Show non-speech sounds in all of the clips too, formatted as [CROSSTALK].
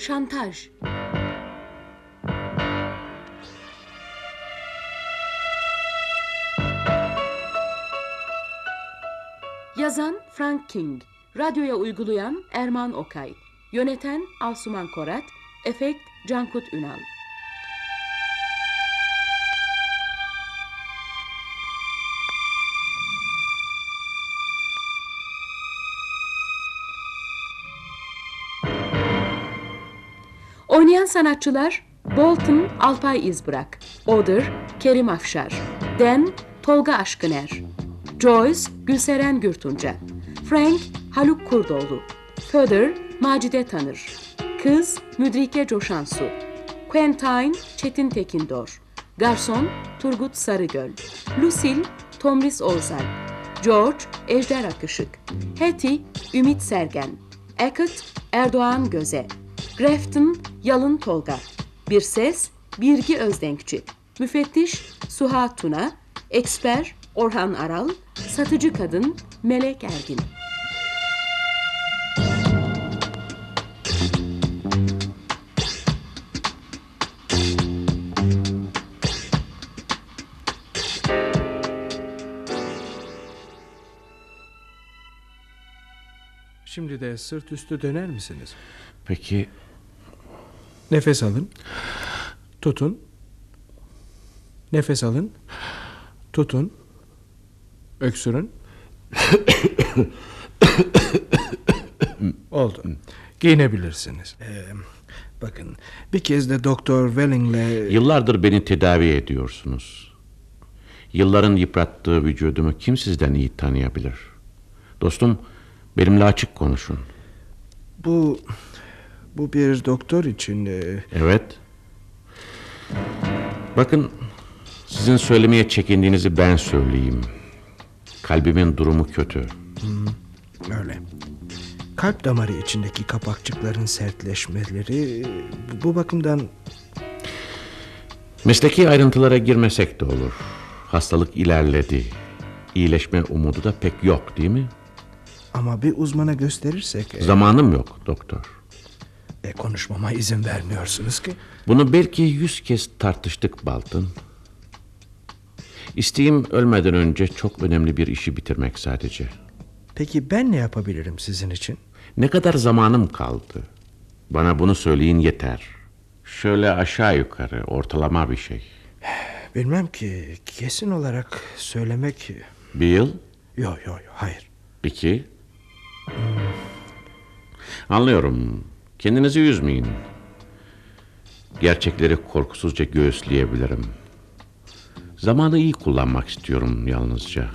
Şantaj. Yazan Frank King. Radyoya uygulayan Erman Okay. Yöneten Asuman Korat. Efekt Cankut Ünal. Oynayan sanatçılar Bolton Alpay İzbırak, Odur Kerim Afşar, Den Tolga Aşkıner, Joyce Gülseren Gürtunca, Frank Haluk Kurdoğlu, Föder Macide Tanır, Kız Müdrike Coşansu, Quentin Çetin Tekindor, Garson Turgut Sarıgöl, Lucille Tomris Oğuzal, George Ejder Akışık, Hetty Ümit Sergen, Eckert Erdoğan Göze, Grafton Yalın Tolga, Bir Ses Birgi Özdenkçi, Müfettiş Suha Tuna, Eksper Orhan Aral, Satıcı Kadın Melek Ergin. Şimdi de sırt üstü döner misiniz? Peki Nefes alın. Tutun. Nefes alın. Tutun. Öksürün. [COUGHS] Oldu. Giyinebilirsiniz. Ee, bakın bir kez de Doktor Welling'le... yıllardır beni tedavi ediyorsunuz. Yılların yıprattığı vücudumu kim sizden iyi tanıyabilir? Dostum benimle açık konuşun. Bu bu bir doktor için e, Evet. Bakın sizin söylemeye çekindiğinizi ben söyleyeyim. Kalbimin durumu kötü. öyle. Kalp damarı içindeki kapakçıkların sertleşmeleri bu- bu bakımdan Mesleki ayrıntılara girmesek de olur. Hastalık ilerledi. İyileşme umudu da pek yok değil mi? ama bir uzmana gösterirsek e, Zamanım yok doktor. E, konuşmama izin vermiyorsunuz ki. Bunu belki yüz kez tartıştık Baltın. İsteğim ölmeden önce çok önemli bir işi bitirmek sadece. Peki ben ne yapabilirim sizin için? Ne kadar zamanım kaldı? Bana bunu söyleyin yeter. Şöyle aşağı yukarı ortalama bir şey. Bilmem ki kesin olarak söylemek... Bir yıl, Yok yok yo, hayır. iki. Anlıyorum. Kendinizi üzmeyin. Gerçekleri korkusuzca göğüsleyebilirim. Zamanı iyi kullanmak istiyorum yalnızca.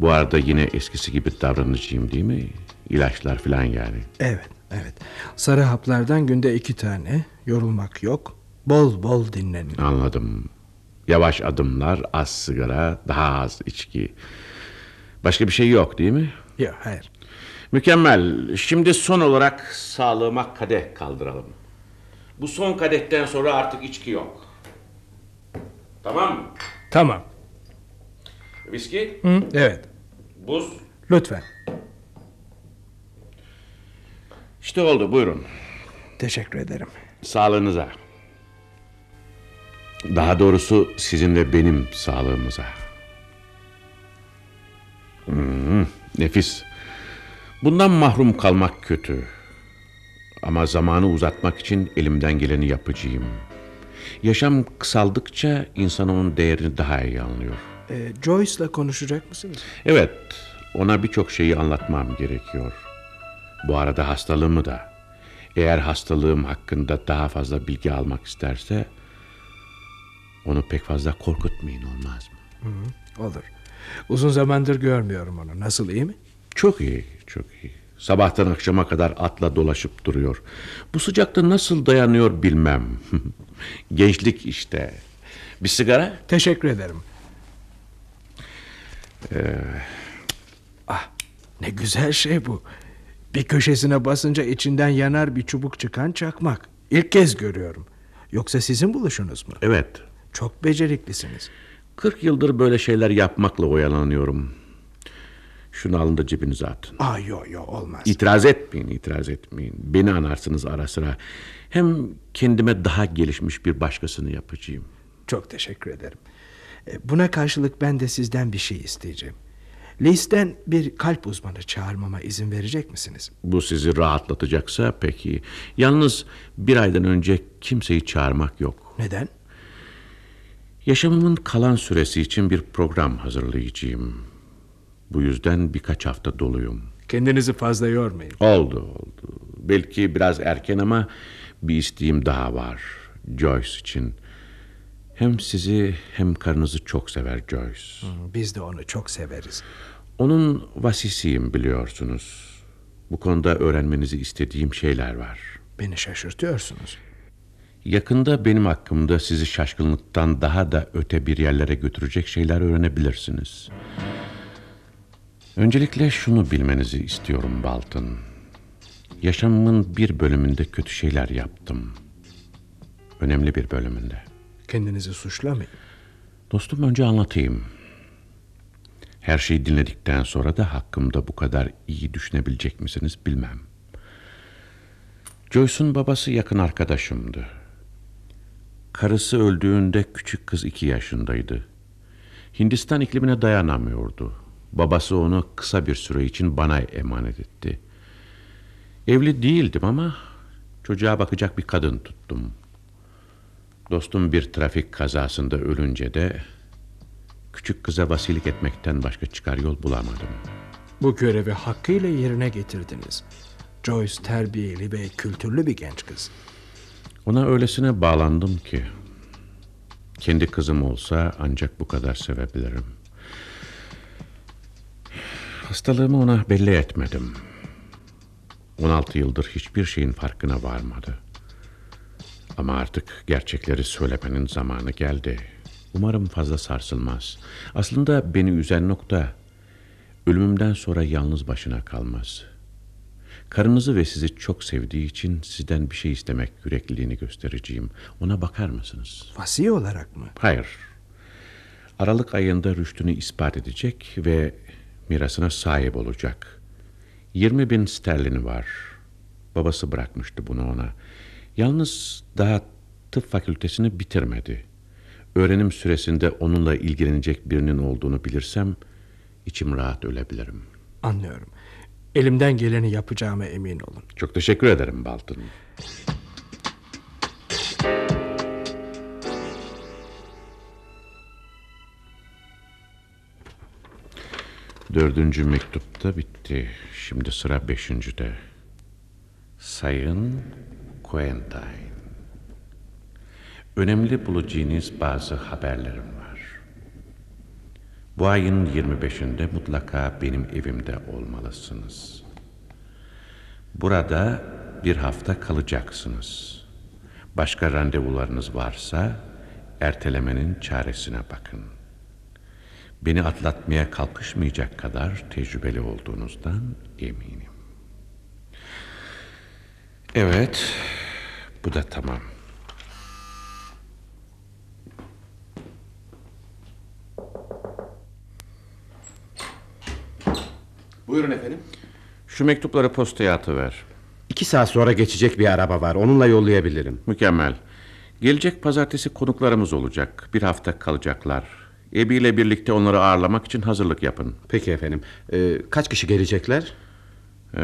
Bu arada yine eskisi gibi davranacağım değil mi? İlaçlar falan yani. Evet evet. Sarı haplardan günde iki tane. Yorulmak yok. Bol bol dinlenin. Anladım. Yavaş adımlar, az sigara, daha az içki. Başka bir şey yok değil mi? Yok hayır. Mükemmel. Şimdi son olarak sağlığıma kadeh kaldıralım. Bu son kadehten sonra artık içki yok. Tamam mı? Tamam. Viski, Hı, evet. buz. Lütfen. İşte oldu buyurun. Teşekkür ederim. Sağlığınıza. Daha doğrusu sizin ve benim sağlığımıza. Hmm, nefis. Bundan mahrum kalmak kötü. Ama zamanı uzatmak için elimden geleni yapacağım. Yaşam kısaldıkça insan onun değerini daha iyi anlıyor. Ee, Joyce'la konuşacak mısınız? Evet, ona birçok şeyi anlatmam gerekiyor. Bu arada hastalığımı da. Eğer hastalığım hakkında daha fazla bilgi almak isterse... ...onu pek fazla korkutmayın olmaz mı? Olur. Uzun zamandır görmüyorum onu. Nasıl iyi mi? Çok iyi, çok iyi. Sabahtan akşama kadar atla dolaşıp duruyor. Bu sıcakta nasıl dayanıyor bilmem. [LAUGHS] Gençlik işte. Bir sigara? Teşekkür ederim. ah, ne güzel şey bu. Bir köşesine basınca içinden yanar bir çubuk çıkan çakmak. İlk kez görüyorum. Yoksa sizin buluşunuz mu? Evet. Çok beceriklisiniz. 40 yıldır böyle şeyler yapmakla oyalanıyorum. Şunu alın da cebinize atın. Aa yo yo olmaz. İtiraz etmeyin, itiraz etmeyin. Beni anarsınız ara sıra. Hem kendime daha gelişmiş bir başkasını yapacağım. Çok teşekkür ederim. E, Buna karşılık ben de sizden bir şey isteyeceğim. Listen bir kalp uzmanı çağırmama izin verecek misiniz? Bu sizi rahatlatacaksa peki. Yalnız bir aydan önce kimseyi çağırmak yok. Neden? Yaşamımın kalan süresi için bir program hazırlayacağım. Bu yüzden birkaç hafta doluyum. Kendinizi fazla yormayın. Oldu oldu. Belki biraz erken ama bir isteğim daha var. Joyce için. Hem sizi hem karınızı çok sever Joyce. Biz de onu çok severiz. Onun vasisiyim biliyorsunuz. Bu konuda öğrenmenizi istediğim şeyler var. Beni şaşırtıyorsunuz. Yakında benim hakkımda sizi şaşkınlıktan daha da öte bir yerlere götürecek şeyler öğrenebilirsiniz. Öncelikle şunu bilmenizi istiyorum Baltın. Yaşamımın bir bölümünde kötü şeyler yaptım. Önemli bir bölümünde. Kendinizi suçlamayın. Dostum önce anlatayım. Her şeyi dinledikten sonra da hakkımda bu kadar iyi düşünebilecek misiniz bilmem. Joyce'un babası yakın arkadaşımdı. Karısı öldüğünde küçük kız iki yaşındaydı. Hindistan iklimine dayanamıyordu. Babası onu kısa bir süre için bana emanet etti. Evli değildim ama çocuğa bakacak bir kadın tuttum. Dostum bir trafik kazasında ölünce de küçük kıza vasilik etmekten başka çıkar yol bulamadım. Bu görevi hakkıyla yerine getirdiniz. Joyce terbiyeli ve kültürlü bir genç kız. Ona öylesine bağlandım ki kendi kızım olsa ancak bu kadar sevebilirim. Hastalığımı ona belli etmedim. 16 yıldır hiçbir şeyin farkına varmadı. Ama artık gerçekleri söylemenin zamanı geldi. Umarım fazla sarsılmaz. Aslında beni üzen nokta ölümümden sonra yalnız başına kalmaz. Karınızı ve sizi çok sevdiği için sizden bir şey istemek yürekliliğini göstereceğim. Ona bakar mısınız? Vasi olarak mı? Hayır. Aralık ayında rüştünü ispat edecek ve mirasına sahip olacak. 20 bin sterlini var. Babası bırakmıştı bunu ona. Yalnız daha tıp fakültesini bitirmedi. Öğrenim süresinde onunla ilgilenecek birinin olduğunu bilirsem içim rahat ölebilirim. Anlıyorum. Elimden geleni yapacağıma emin olun. Çok teşekkür ederim Baltın. Dördüncü mektupta bitti. Şimdi sıra beşincide. Sayın Quentin. Önemli bulacağınız bazı haberlerim var. Bu ayın 25'inde mutlaka benim evimde olmalısınız. Burada bir hafta kalacaksınız. Başka randevularınız varsa ertelemenin çaresine bakın. Beni atlatmaya kalkışmayacak kadar tecrübeli olduğunuzdan eminim. Evet, bu da tamam. Buyurun efendim. Şu mektupları postaya atıver. İki saat sonra geçecek bir araba var. Onunla yollayabilirim. Mükemmel. Gelecek pazartesi konuklarımız olacak. Bir hafta kalacaklar. Ebi ile birlikte onları ağırlamak için hazırlık yapın. Peki efendim. Ee, kaç kişi gelecekler? Ee,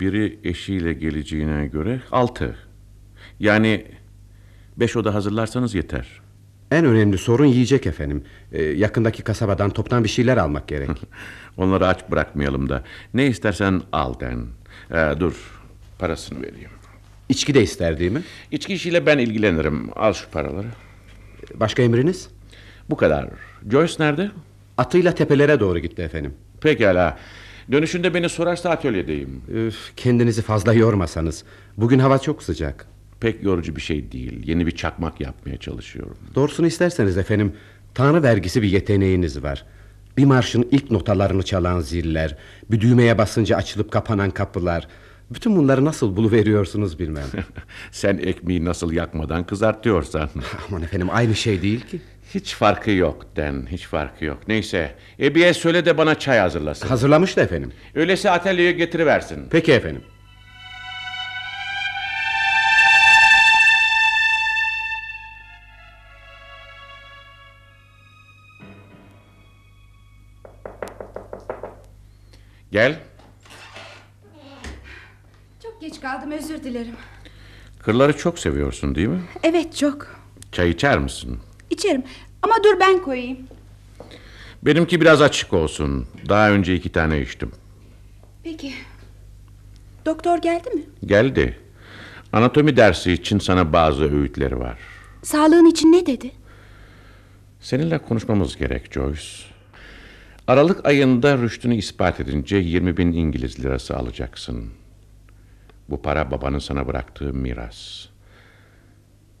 biri eşiyle geleceğine göre altı. Yani beş oda hazırlarsanız yeter. En önemli sorun yiyecek efendim. Ee, yakındaki kasabadan toptan bir şeyler almak gerek. [LAUGHS] Onları aç bırakmayalım da. Ne istersen al den. Ee, dur parasını vereyim. İçki de ister değil mi? İçki işiyle ben ilgilenirim. Al şu paraları. Başka emriniz? Bu kadar. Joyce nerede? Atıyla tepelere doğru gitti efendim. Pekala. Dönüşünde beni sorarsa atölyedeyim. Üf, kendinizi fazla yormasanız. Bugün hava çok sıcak. Pek yorucu bir şey değil. Yeni bir çakmak yapmaya çalışıyorum. Doğrusunu isterseniz efendim. Tanrı vergisi bir yeteneğiniz var. Bir marşın ilk notalarını çalan ziller, bir düğmeye basınca açılıp kapanan kapılar. Bütün bunları nasıl buluveriyorsunuz bilmem. [LAUGHS] Sen ekmeği nasıl yakmadan kızartıyorsan. Aman efendim aynı şey değil ki. Hiç farkı yok Den, hiç farkı yok. Neyse, Ebi'ye söyle de bana çay hazırlasın. Hazırlamıştı efendim. Öyleyse atölyeye getiriversin. Peki efendim. Gel. Çok geç kaldım özür dilerim. Kırları çok seviyorsun değil mi? Evet çok. Çay içer misin? İçerim ama dur ben koyayım. Benimki biraz açık olsun. Daha önce iki tane içtim. Peki. Doktor geldi mi? Geldi. Anatomi dersi için sana bazı öğütleri var. Sağlığın için ne dedi? Seninle konuşmamız gerek Joyce. Aralık ayında rüştünü ispat edince 20 bin İngiliz lirası alacaksın. Bu para babanın sana bıraktığı miras.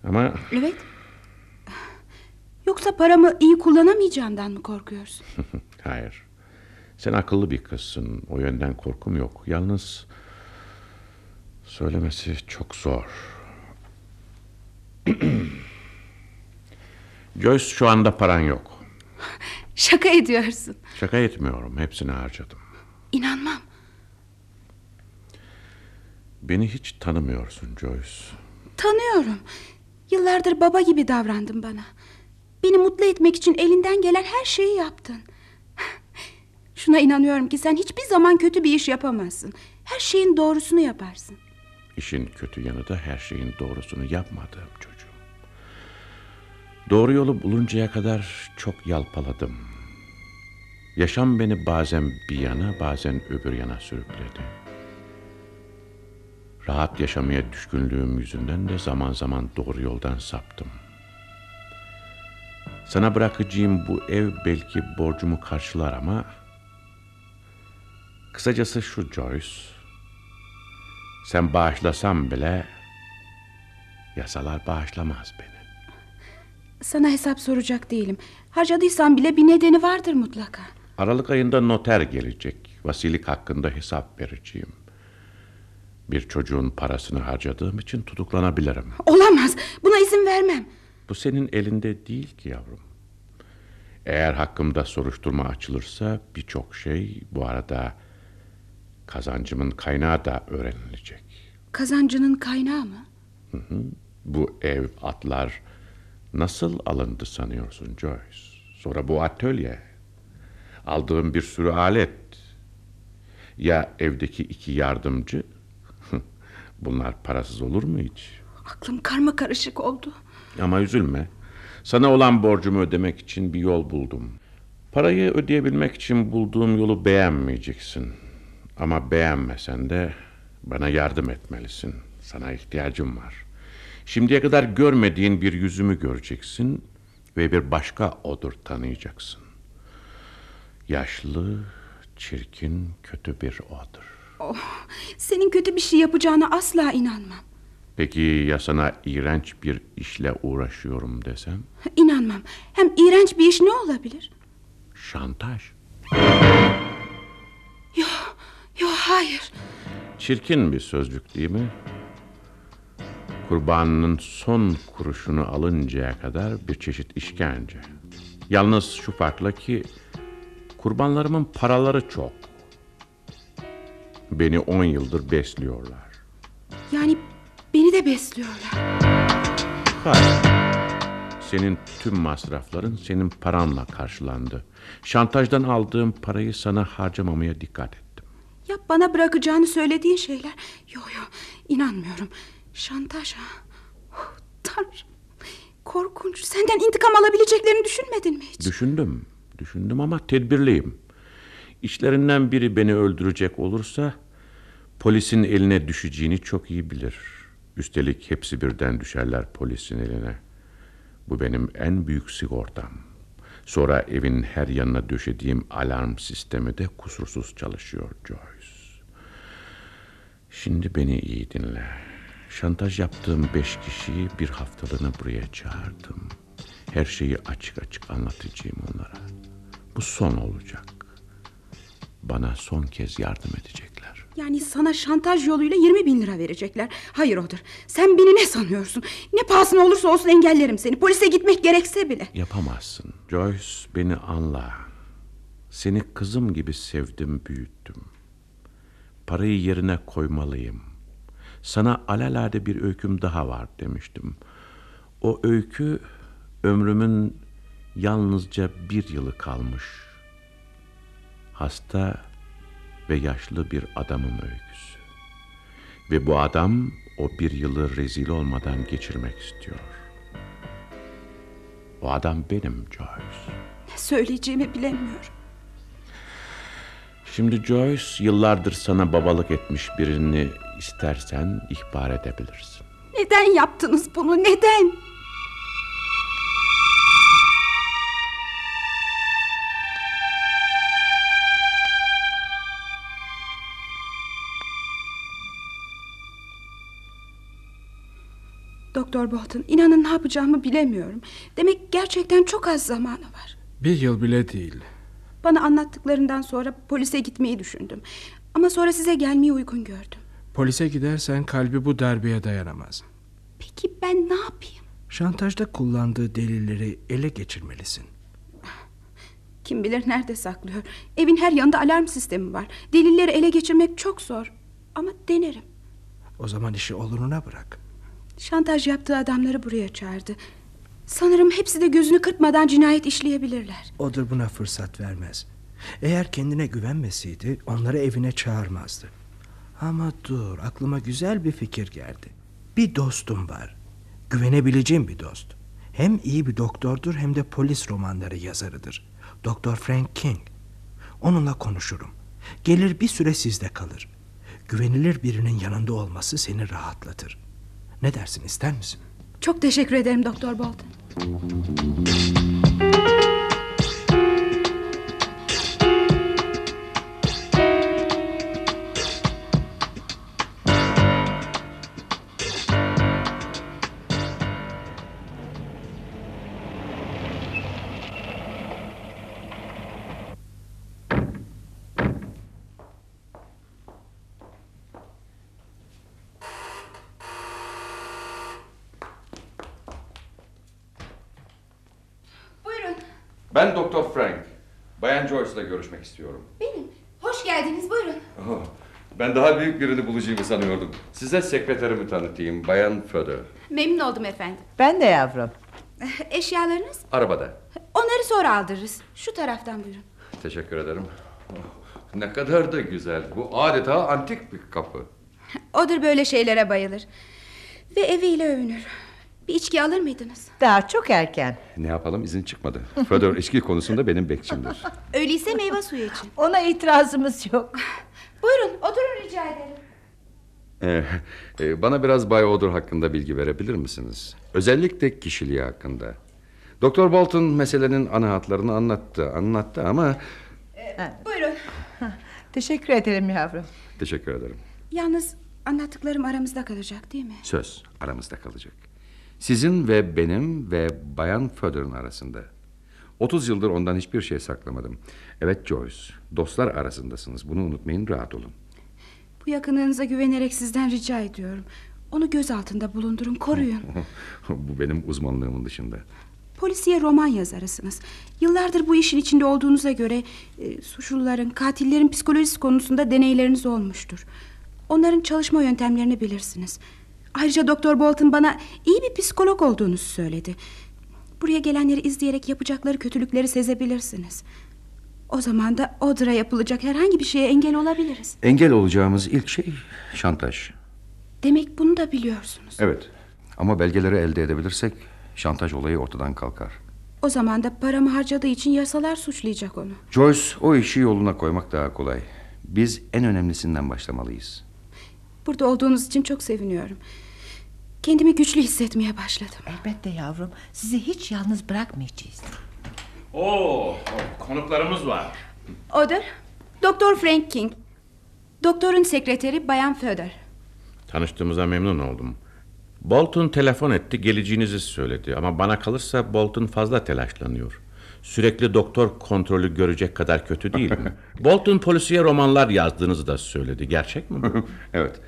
Ama Evet. Yoksa paramı iyi kullanamayacağımdan mı korkuyorsun? [LAUGHS] hayır. Sen akıllı bir kızsın. O yönden korkum yok. Yalnız söylemesi çok zor. [CLEARS THROAT] Joyce şu anda paran yok. Şaka ediyorsun. Şaka etmiyorum. Hepsini harcadım. İnanmam. Beni hiç tanımıyorsun Joyce. Tanıyorum. Yıllardır baba gibi davrandın bana. Beni mutlu etmek için elinden gelen her şeyi yaptın. [SIGHS] Şuna inanıyorum ki sen hiçbir zaman kötü bir iş yapamazsın. Her şeyin doğrusunu yaparsın. İşin kötü yanı da her şeyin doğrusunu yapmadığım çocuğum. Doğru yolu buluncaya kadar çok yalpaladım. Yaşam beni bazen bir yana bazen öbür yana sürükledi. Rahat yaşamaya düşkünlüğüm yüzünden de zaman zaman doğru yoldan saptım. Sana bırakacağım bu ev belki borcumu karşılar ama... Kısacası şu Joyce... Sen bağışlasan bile yasalar bağışlamaz beni. Sana hesap soracak değilim. Harcadıysan bile bir nedeni vardır mutlaka. Aralık ayında noter gelecek. Vasilik hakkında hesap vereceğim. Bir çocuğun parasını harcadığım için tutuklanabilirim. Olamaz. Buna izin vermem. Bu senin elinde değil ki yavrum. Eğer hakkımda soruşturma açılırsa birçok şey bu arada kazancımın kaynağı da öğrenilecek. Kazancının kaynağı mı? Bu ev, atlar nasıl alındı sanıyorsun Joyce? Sonra bu atölye. Aldığım bir sürü alet. Ya evdeki iki yardımcı? [LAUGHS] Bunlar parasız olur mu hiç? Aklım karma karışık oldu. Ama üzülme. Sana olan borcumu ödemek için bir yol buldum. Parayı ödeyebilmek için bulduğum yolu beğenmeyeceksin. Ama beğenmesen de bana yardım etmelisin. Sana ihtiyacım var. Şimdiye kadar görmediğin bir yüzümü göreceksin ve bir başka odur tanıyacaksın. Yaşlı, çirkin, kötü bir odur. Senin kötü bir şey yapacağına asla inanmam. Peki ya sana iğrenç bir işle uğraşıyorum desem? İnanmam. Hem iğrenç bir iş ne olabilir? Şantaj. Yok, yok hayır. Çirkin bir sözcük değil mi? Kurbanının son kuruşunu alıncaya kadar bir çeşit işkence. Yalnız şu farkla ki kurbanlarımın paraları çok. Beni on yıldır besliyorlar. Yani beni de besliyorlar. Hayır. Senin tüm masrafların senin paranla karşılandı. Şantajdan aldığım parayı sana harcamamaya dikkat ettim. Ya bana bırakacağını söylediğin şeyler? Yok yok inanmıyorum. Şantaj ha. Oh, Tanrım. Korkunç. Senden intikam alabileceklerini düşünmedin mi hiç? Düşündüm, düşündüm ama tedbirliyim. İşlerinden biri beni öldürecek olursa polisin eline düşeceğini çok iyi bilir. Üstelik hepsi birden düşerler polisin eline. Bu benim en büyük sigortam. Sonra evin her yanına döşediğim alarm sistemi de kusursuz çalışıyor Joyce. Şimdi beni iyi dinle. Şantaj yaptığım beş kişiyi bir haftalığına buraya çağırdım. Her şeyi açık açık anlatacağım onlara. Bu son olacak. Bana son kez yardım edecekler. Yani sana şantaj yoluyla 20 bin lira verecekler. Hayır odur. Sen beni ne sanıyorsun? Ne pahasına olursa olsun engellerim seni. Polise gitmek gerekse bile. Yapamazsın. Joyce beni anla. Seni kızım gibi sevdim, büyüttüm. Parayı yerine koymalıyım. Sana alelade bir öyküm daha var demiştim. O öykü ömrümün yalnızca bir yılı kalmış. Hasta ve yaşlı bir adamın öyküsü. Ve bu adam o bir yılı rezil olmadan geçirmek istiyor. O adam benim Joyce. Ne söyleyeceğimi bilemiyorum. Şimdi Joyce yıllardır sana babalık etmiş birini istersen ihbar edebilirsin. Neden yaptınız bunu? Neden? Doktor Bolton, inanın ne yapacağımı bilemiyorum. Demek gerçekten çok az zamanı var. Bir yıl bile değil. Bana anlattıklarından sonra polise gitmeyi düşündüm. Ama sonra size gelmeyi uygun gördüm. Polise gidersen kalbi bu darbeye dayanamaz. Peki ben ne yapayım? Şantajda kullandığı delilleri ele geçirmelisin. Kim bilir nerede saklıyor. Evin her yanında alarm sistemi var. Delilleri ele geçirmek çok zor. Ama denerim. O zaman işi oluruna bırak. Şantaj yaptığı adamları buraya çağırdı. Sanırım hepsi de gözünü kırpmadan cinayet işleyebilirler. Odur buna fırsat vermez. Eğer kendine güvenmeseydi onları evine çağırmazdı. Ama dur aklıma güzel bir fikir geldi. Bir dostum var. Güvenebileceğim bir dost. Hem iyi bir doktordur hem de polis romanları yazarıdır. Doktor Frank King. Onunla konuşurum. Gelir bir süre sizde kalır. Güvenilir birinin yanında olması seni rahatlatır. Ne dersin ister misin? Çok teşekkür ederim Doktor Bolton. İle görüşmek istiyorum. Benim. Hoş geldiniz buyurun. Oh, ben daha büyük birini bulacağımı sanıyordum. Size sekreterimi tanıtayım. Bayan Föder. Memnun oldum efendim. Ben de yavrum. Eşyalarınız? Arabada. Onları sonra aldırırız. Şu taraftan buyurun. Teşekkür ederim. Oh, ne kadar da güzel. Bu adeta antik bir kapı. Odur böyle şeylere bayılır. Ve eviyle övünür. Bir içki alır mıydınız? Daha çok erken. Ne yapalım izin çıkmadı. Föder [LAUGHS] içki konusunda benim bekçimdir. Öyleyse meyve suyu için. Ona itirazımız yok. [LAUGHS] Buyurun oturun rica ederim. Ee, e, bana biraz Bay Odur hakkında bilgi verebilir misiniz? Özellikle kişiliği hakkında. Doktor Bolton meselenin ana hatlarını anlattı, anlattı ama Buyurun. [LAUGHS] Teşekkür ederim yavrum. teşekkür ederim. Yalnız anlattıklarım aramızda kalacak değil mi? Söz aramızda kalacak. Sizin ve benim ve Bayan Föder'ın arasında. 30 yıldır ondan hiçbir şey saklamadım. Evet Joyce, dostlar arasındasınız. Bunu unutmayın, rahat olun. Bu yakınlığınıza güvenerek sizden rica ediyorum. Onu göz altında bulundurun, koruyun. [LAUGHS] Bu benim uzmanlığımın dışında. Polisiye roman yazarısınız. Yıllardır bu işin içinde olduğunuza göre e, suçluların, katillerin psikolojisi konusunda deneyleriniz olmuştur. Onların çalışma yöntemlerini bilirsiniz. Ayrıca Doktor Bolton bana iyi bir psikolog olduğunuzu söyledi. Buraya gelenleri izleyerek yapacakları kötülükleri sezebilirsiniz. O zaman da Odra yapılacak herhangi bir şeye engel olabiliriz. Engel olacağımız ilk şey şantaj. Demek bunu da biliyorsunuz. Evet. Ama belgeleri elde edebilirsek şantaj olayı ortadan kalkar. O zaman da paramı harcadığı için yasalar suçlayacak onu. Joyce, o işi yoluna koymak daha kolay. Biz en önemlisinden başlamalıyız. Burada olduğunuz için çok seviniyorum. Kendimi güçlü hissetmeye başladım. Elbette yavrum. Sizi hiç yalnız bırakmayacağız. Oo, konuklarımız var. Odur. Doktor Frank King. Doktorun sekreteri Bayan Föder. Tanıştığımıza memnun oldum. Bolton telefon etti, geleceğinizi söyledi. Ama bana kalırsa Bolton fazla telaşlanıyor. Sürekli doktor kontrolü görecek kadar kötü değil mi? [LAUGHS] Bolton polisiye romanlar yazdığınızı da söyledi. Gerçek mi bu? [LAUGHS] Evet.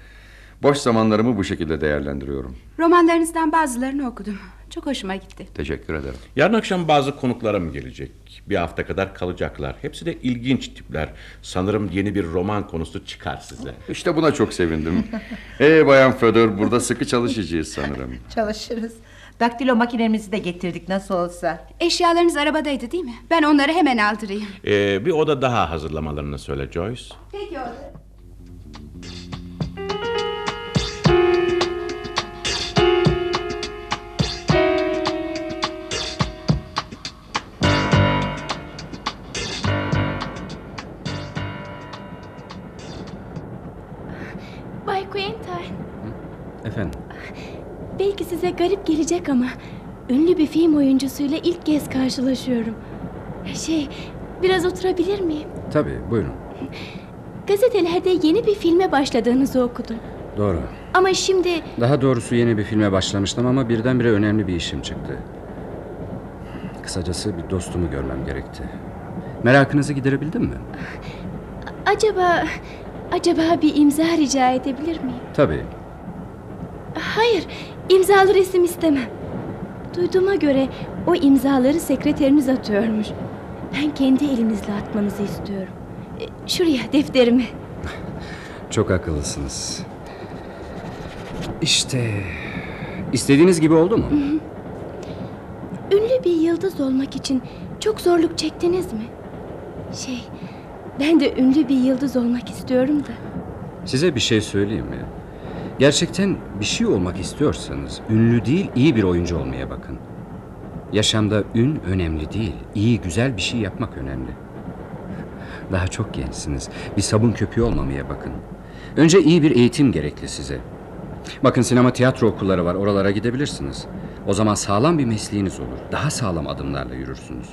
Boş zamanlarımı bu şekilde değerlendiriyorum. Romanlarınızdan bazılarını okudum. Çok hoşuma gitti. Teşekkür ederim. Yarın akşam bazı konuklarım gelecek. Bir hafta kadar kalacaklar. Hepsi de ilginç tipler. Sanırım yeni bir roman konusu çıkar size. İşte buna çok sevindim. [LAUGHS] Ee Bayan Födör burada sıkı çalışacağız sanırım. [LAUGHS] Çalışırız. Daktilo makinemizi de getirdik nasıl olsa. Eşyalarınız arabadaydı değil mi? Ben onları hemen aldırayım. Ee, bir oda daha hazırlamalarını söyle Joyce. Peki orada. Gelecek ama ünlü bir film oyuncusuyla ilk kez karşılaşıyorum. Şey, biraz oturabilir miyim? Tabii buyurun. Gazetelerde yeni bir filme başladığınızı okudum. Doğru. Ama şimdi Daha doğrusu yeni bir filme başlamıştım ama birdenbire önemli bir işim çıktı. Kısacası bir dostumu görmem gerekti. Merakınızı giderebildim mi? acaba acaba bir imza rica edebilir miyim? Tabii. Hayır, imzalı resim istemem. Duyduğuma göre o imzaları sekreteriniz atıyormuş. Ben kendi elinizle atmanızı istiyorum. E, Şuraya defterimi. Çok akıllısınız. İşte... istediğiniz gibi oldu mu? Ünlü bir yıldız olmak için çok zorluk çektiniz mi? Şey, ben de ünlü bir yıldız olmak istiyorum da. Size bir şey söyleyeyim mi? Gerçekten bir şey olmak istiyorsanız ünlü değil iyi bir oyuncu olmaya bakın. Yaşamda ün önemli değil, iyi güzel bir şey yapmak önemli. Daha çok gençsiniz. Bir sabun köpüğü olmamaya bakın. Önce iyi bir eğitim gerekli size. Bakın sinema tiyatro okulları var, oralara gidebilirsiniz. O zaman sağlam bir mesleğiniz olur. Daha sağlam adımlarla yürürsünüz.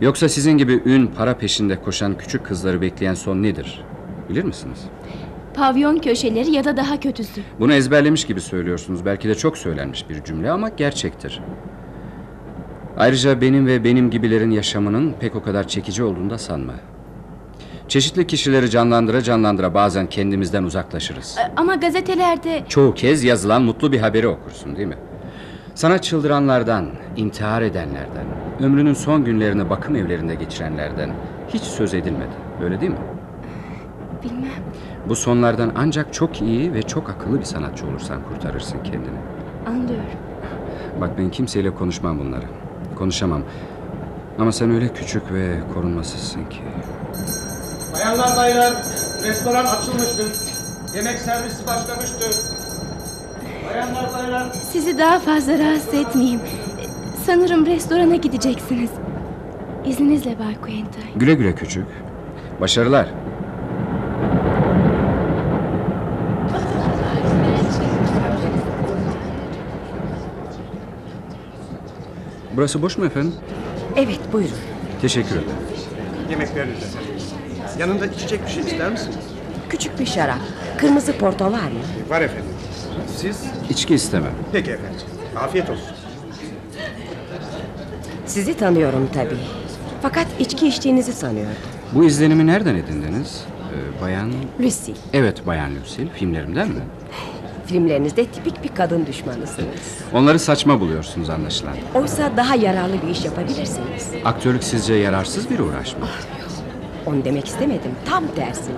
Yoksa sizin gibi ün, para peşinde koşan küçük kızları bekleyen son nedir? Bilir misiniz? Pavyon köşeleri ya da daha kötüsü. Bunu ezberlemiş gibi söylüyorsunuz. Belki de çok söylenmiş bir cümle ama gerçektir. Ayrıca benim ve benim gibilerin yaşamının pek o kadar çekici olduğunu da sanma. Çeşitli kişileri canlandıra canlandıra bazen kendimizden uzaklaşırız. E, Ama gazetelerde Çoğu kez yazılan mutlu bir haberi okursun değil mi? Sana çıldıranlardan, intihar edenlerden, ömrünün son günlerini bakım evlerinde geçirenlerden hiç söz edilmedi. Öyle değil mi? bilmem. Bu sonlardan ancak çok iyi ve çok akıllı bir sanatçı olursan kurtarırsın kendini. Anlıyorum. Bak ben kimseyle konuşmam bunları. Konuşamam. Ama sen öyle küçük ve korunmasızsın ki. Bayanlar baylar, restoran açılmıştır. Yemek servisi başlamıştır. Bayanlar baylar. Sizi daha fazla rahatsız etmeyeyim. Sanırım restorana gideceksiniz. İzninizle Bay Quentin. Güle güle küçük. Başarılar. Burası boş mu efendim? Evet buyurun. Teşekkür ederim. Yemekleriniz. Yanında içecek bir şey ister misiniz? Küçük bir şarap. Kırmızı porto var mı? Var efendim. Siz? İçki istemem. Peki efendim. Afiyet olsun. Sizi tanıyorum tabii. Fakat içki içtiğinizi sanıyordum. Bu izlenimi nereden edindiniz? Ee, bayan... Lucy, Evet Bayan Lucille. Filmlerimden mi? Filmlerinizde tipik bir kadın düşmanısınız. Onları saçma buluyorsunuz anlaşılan. Oysa daha yararlı bir iş yapabilirsiniz. Aktörlük sizce yararsız bir uğraş mı? Onu demek istemedim. Tam tersine.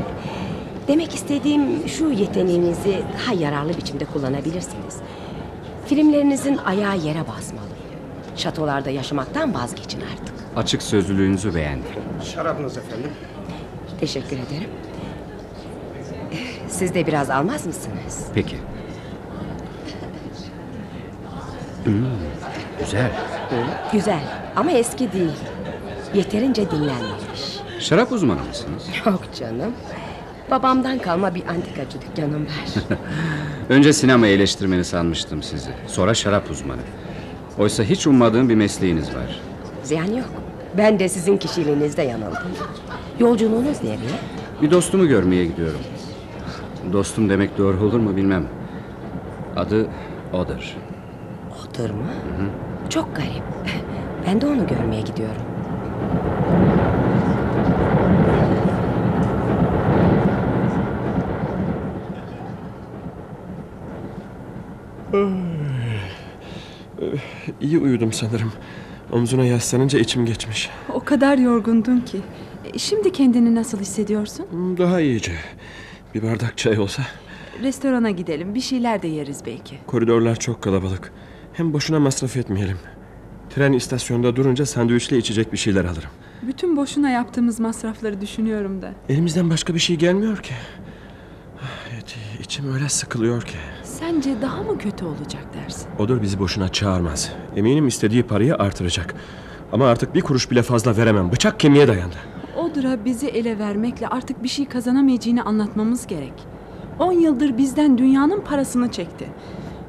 Demek istediğim şu yeteneğinizi daha yararlı biçimde kullanabilirsiniz. Filmlerinizin ayağı yere basmalı. Şatolarda yaşamaktan vazgeçin artık. Açık sözlülüğünüzü beğendim. Şarabınız efendim. Teşekkür ederim. Siz de biraz almaz mısınız? Peki. Güzel. Güzel ama eski değil. Yeterince dinlenmemiş. Şarap uzmanı mısınız? Yok canım. Babamdan kalma bir antikacı dükkanım var. [LAUGHS] Önce sinema eleştirmeni sanmıştım sizi. Sonra şarap uzmanı. Oysa hiç ummadığım bir mesleğiniz var. Ziyan yok. Ben de sizin kişiliğinizde yanıldım. Yolculuğunuz nereye? Bir dostumu görmeye gidiyorum. Dostum demek doğru olur mu bilmem. Adı Odur. Odur mu? Çok garip. Ben de onu görmeye gidiyorum. İyi uyudum sanırım. Omzuna yaslanınca içim geçmiş. O kadar yorgundun ki. Şimdi kendini nasıl hissediyorsun? Hmm, Daha iyice. Bir bardak çay olsa. Restorana gidelim. Bir şeyler de yeriz belki. Koridorlar çok kalabalık. Hem boşuna masraf etmeyelim. Tren istasyonda durunca sandviçle içecek bir şeyler alırım. Bütün boşuna yaptığımız masrafları düşünüyorum da. Elimizden başka bir şey gelmiyor ki. Ah, Evet, içim öyle sıkılıyor ki. Sence daha mı kötü olacak dersin? Odur bizi boşuna çağırmaz. Eminim istediği parayı artıracak. Ama artık bir kuruş bile fazla veremem. Bıçak kemiğe dayandı. Odra bizi ele vermekle artık bir şey kazanamayacağını anlatmamız gerek. On yıldır bizden dünyanın parasını çekti.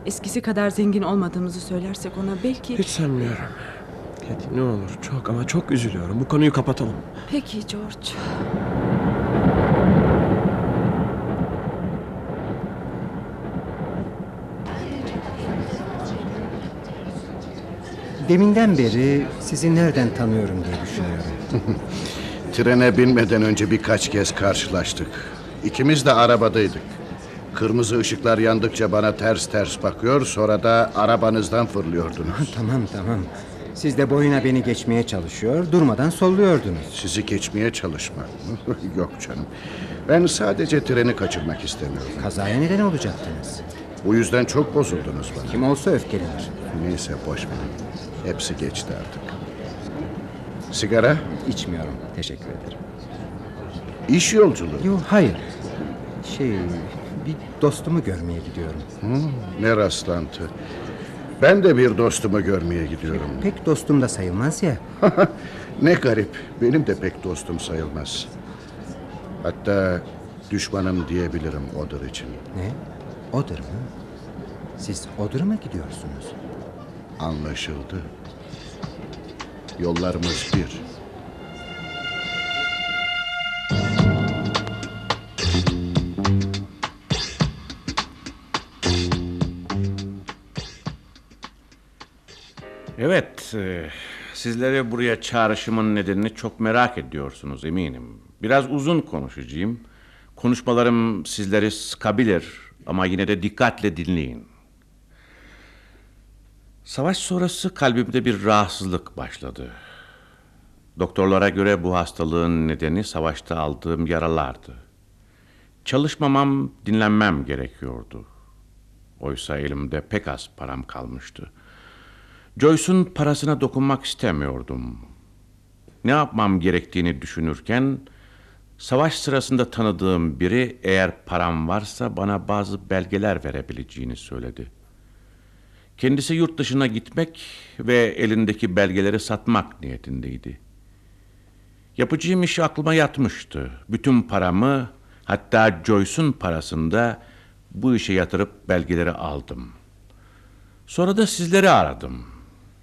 Eskisi kadar zengin olmadığımızı söylersek ona belki... Hiç sanmıyorum. Hadi ne olur çok ama çok üzülüyorum. Bu konuyu kapatalım. Peki George. Deminden beri sizi nereden tanıyorum diye düşünüyorum. [LAUGHS] Trene binmeden önce birkaç kez karşılaştık. İkimiz de arabadaydık. Kırmızı ışıklar yandıkça bana ters ters bakıyor, sonra da arabanızdan fırlıyordunuz. [LAUGHS] tamam tamam. Siz de boyuna beni geçmeye çalışıyor, durmadan solluyordunuz. Sizi geçmeye çalışmak mı? [LAUGHS] Yok canım. Ben sadece treni kaçırmak istemiyorum. Kazaya neden olacaktınız? Bu yüzden çok bozuldunuz bana. Kim olsa öfkelenir. Neyse boş verin. Hepsi geçti artık. Sigara? İçmiyorum, teşekkür ederim. İş yolculuğu. Yok, hayır. Şey, bir dostumu görmeye gidiyorum. Hmm, ne rastlantı. Ben de bir dostumu görmeye gidiyorum. Pek dostum da sayılmaz ya. [LAUGHS] ne garip. Benim de pek dostum sayılmaz. Hatta düşmanım diyebilirim Odur için. Ne? Odur mu? Siz Odur'a mı gidiyorsunuz? Anlaşıldı. Yollarımız bir. Evet, e, sizlere buraya çağrışımın nedenini çok merak ediyorsunuz eminim. Biraz uzun konuşacağım. Konuşmalarım sizleri sıkabilir ama yine de dikkatle dinleyin. Savaş sonrası kalbimde bir rahatsızlık başladı. Doktorlara göre bu hastalığın nedeni savaşta aldığım yaralardı. Çalışmamam, dinlenmem gerekiyordu. Oysa elimde pek az param kalmıştı. Joyce'un parasına dokunmak istemiyordum. Ne yapmam gerektiğini düşünürken savaş sırasında tanıdığım biri eğer param varsa bana bazı belgeler verebileceğini söyledi. Kendisi yurt dışına gitmek ve elindeki belgeleri satmak niyetindeydi. Yapacağım iş aklıma yatmıştı. Bütün paramı hatta Joyce'un parasını da bu işe yatırıp belgeleri aldım. Sonra da sizleri aradım.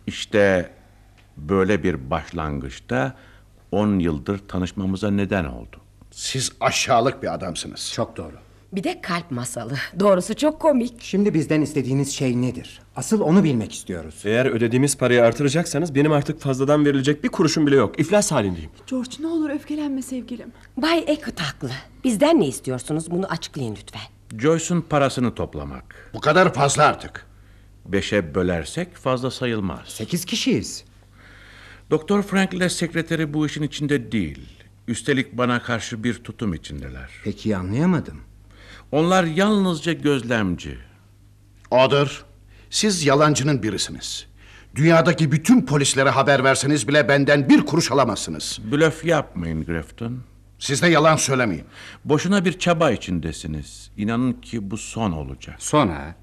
İşte böyle bir başlangıçta 10 yıldır tanışmamıza neden oldu. Siz aşağılık bir adamsınız. Çok doğru. Bir de kalp masalı. Doğrusu çok komik. Şimdi bizden istediğiniz şey nedir? Asıl onu bilmek istiyoruz. Eğer ödediğimiz parayı artıracaksanız benim artık fazladan verilecek bir kuruşum bile yok. İflas halindeyim. George ne olur öfkelenme sevgilim. Bay Eckert haklı. Bizden ne istiyorsunuz bunu açıklayın lütfen. Joyce'un parasını toplamak. Bu kadar fazla artık. Beşe bölersek fazla sayılmaz. Sekiz kişiyiz. Doktor Frank ile sekreteri bu işin içinde değil. Üstelik bana karşı bir tutum içindeler. Peki anlayamadım. Onlar yalnızca gözlemci. Odur. Siz yalancının birisiniz. Dünyadaki bütün polislere haber verseniz bile benden bir kuruş alamazsınız. Blöf yapmayın Grafton. Siz de yalan söylemeyin. Boşuna bir çaba içindesiniz. İnanın ki bu son olacak. Son ha?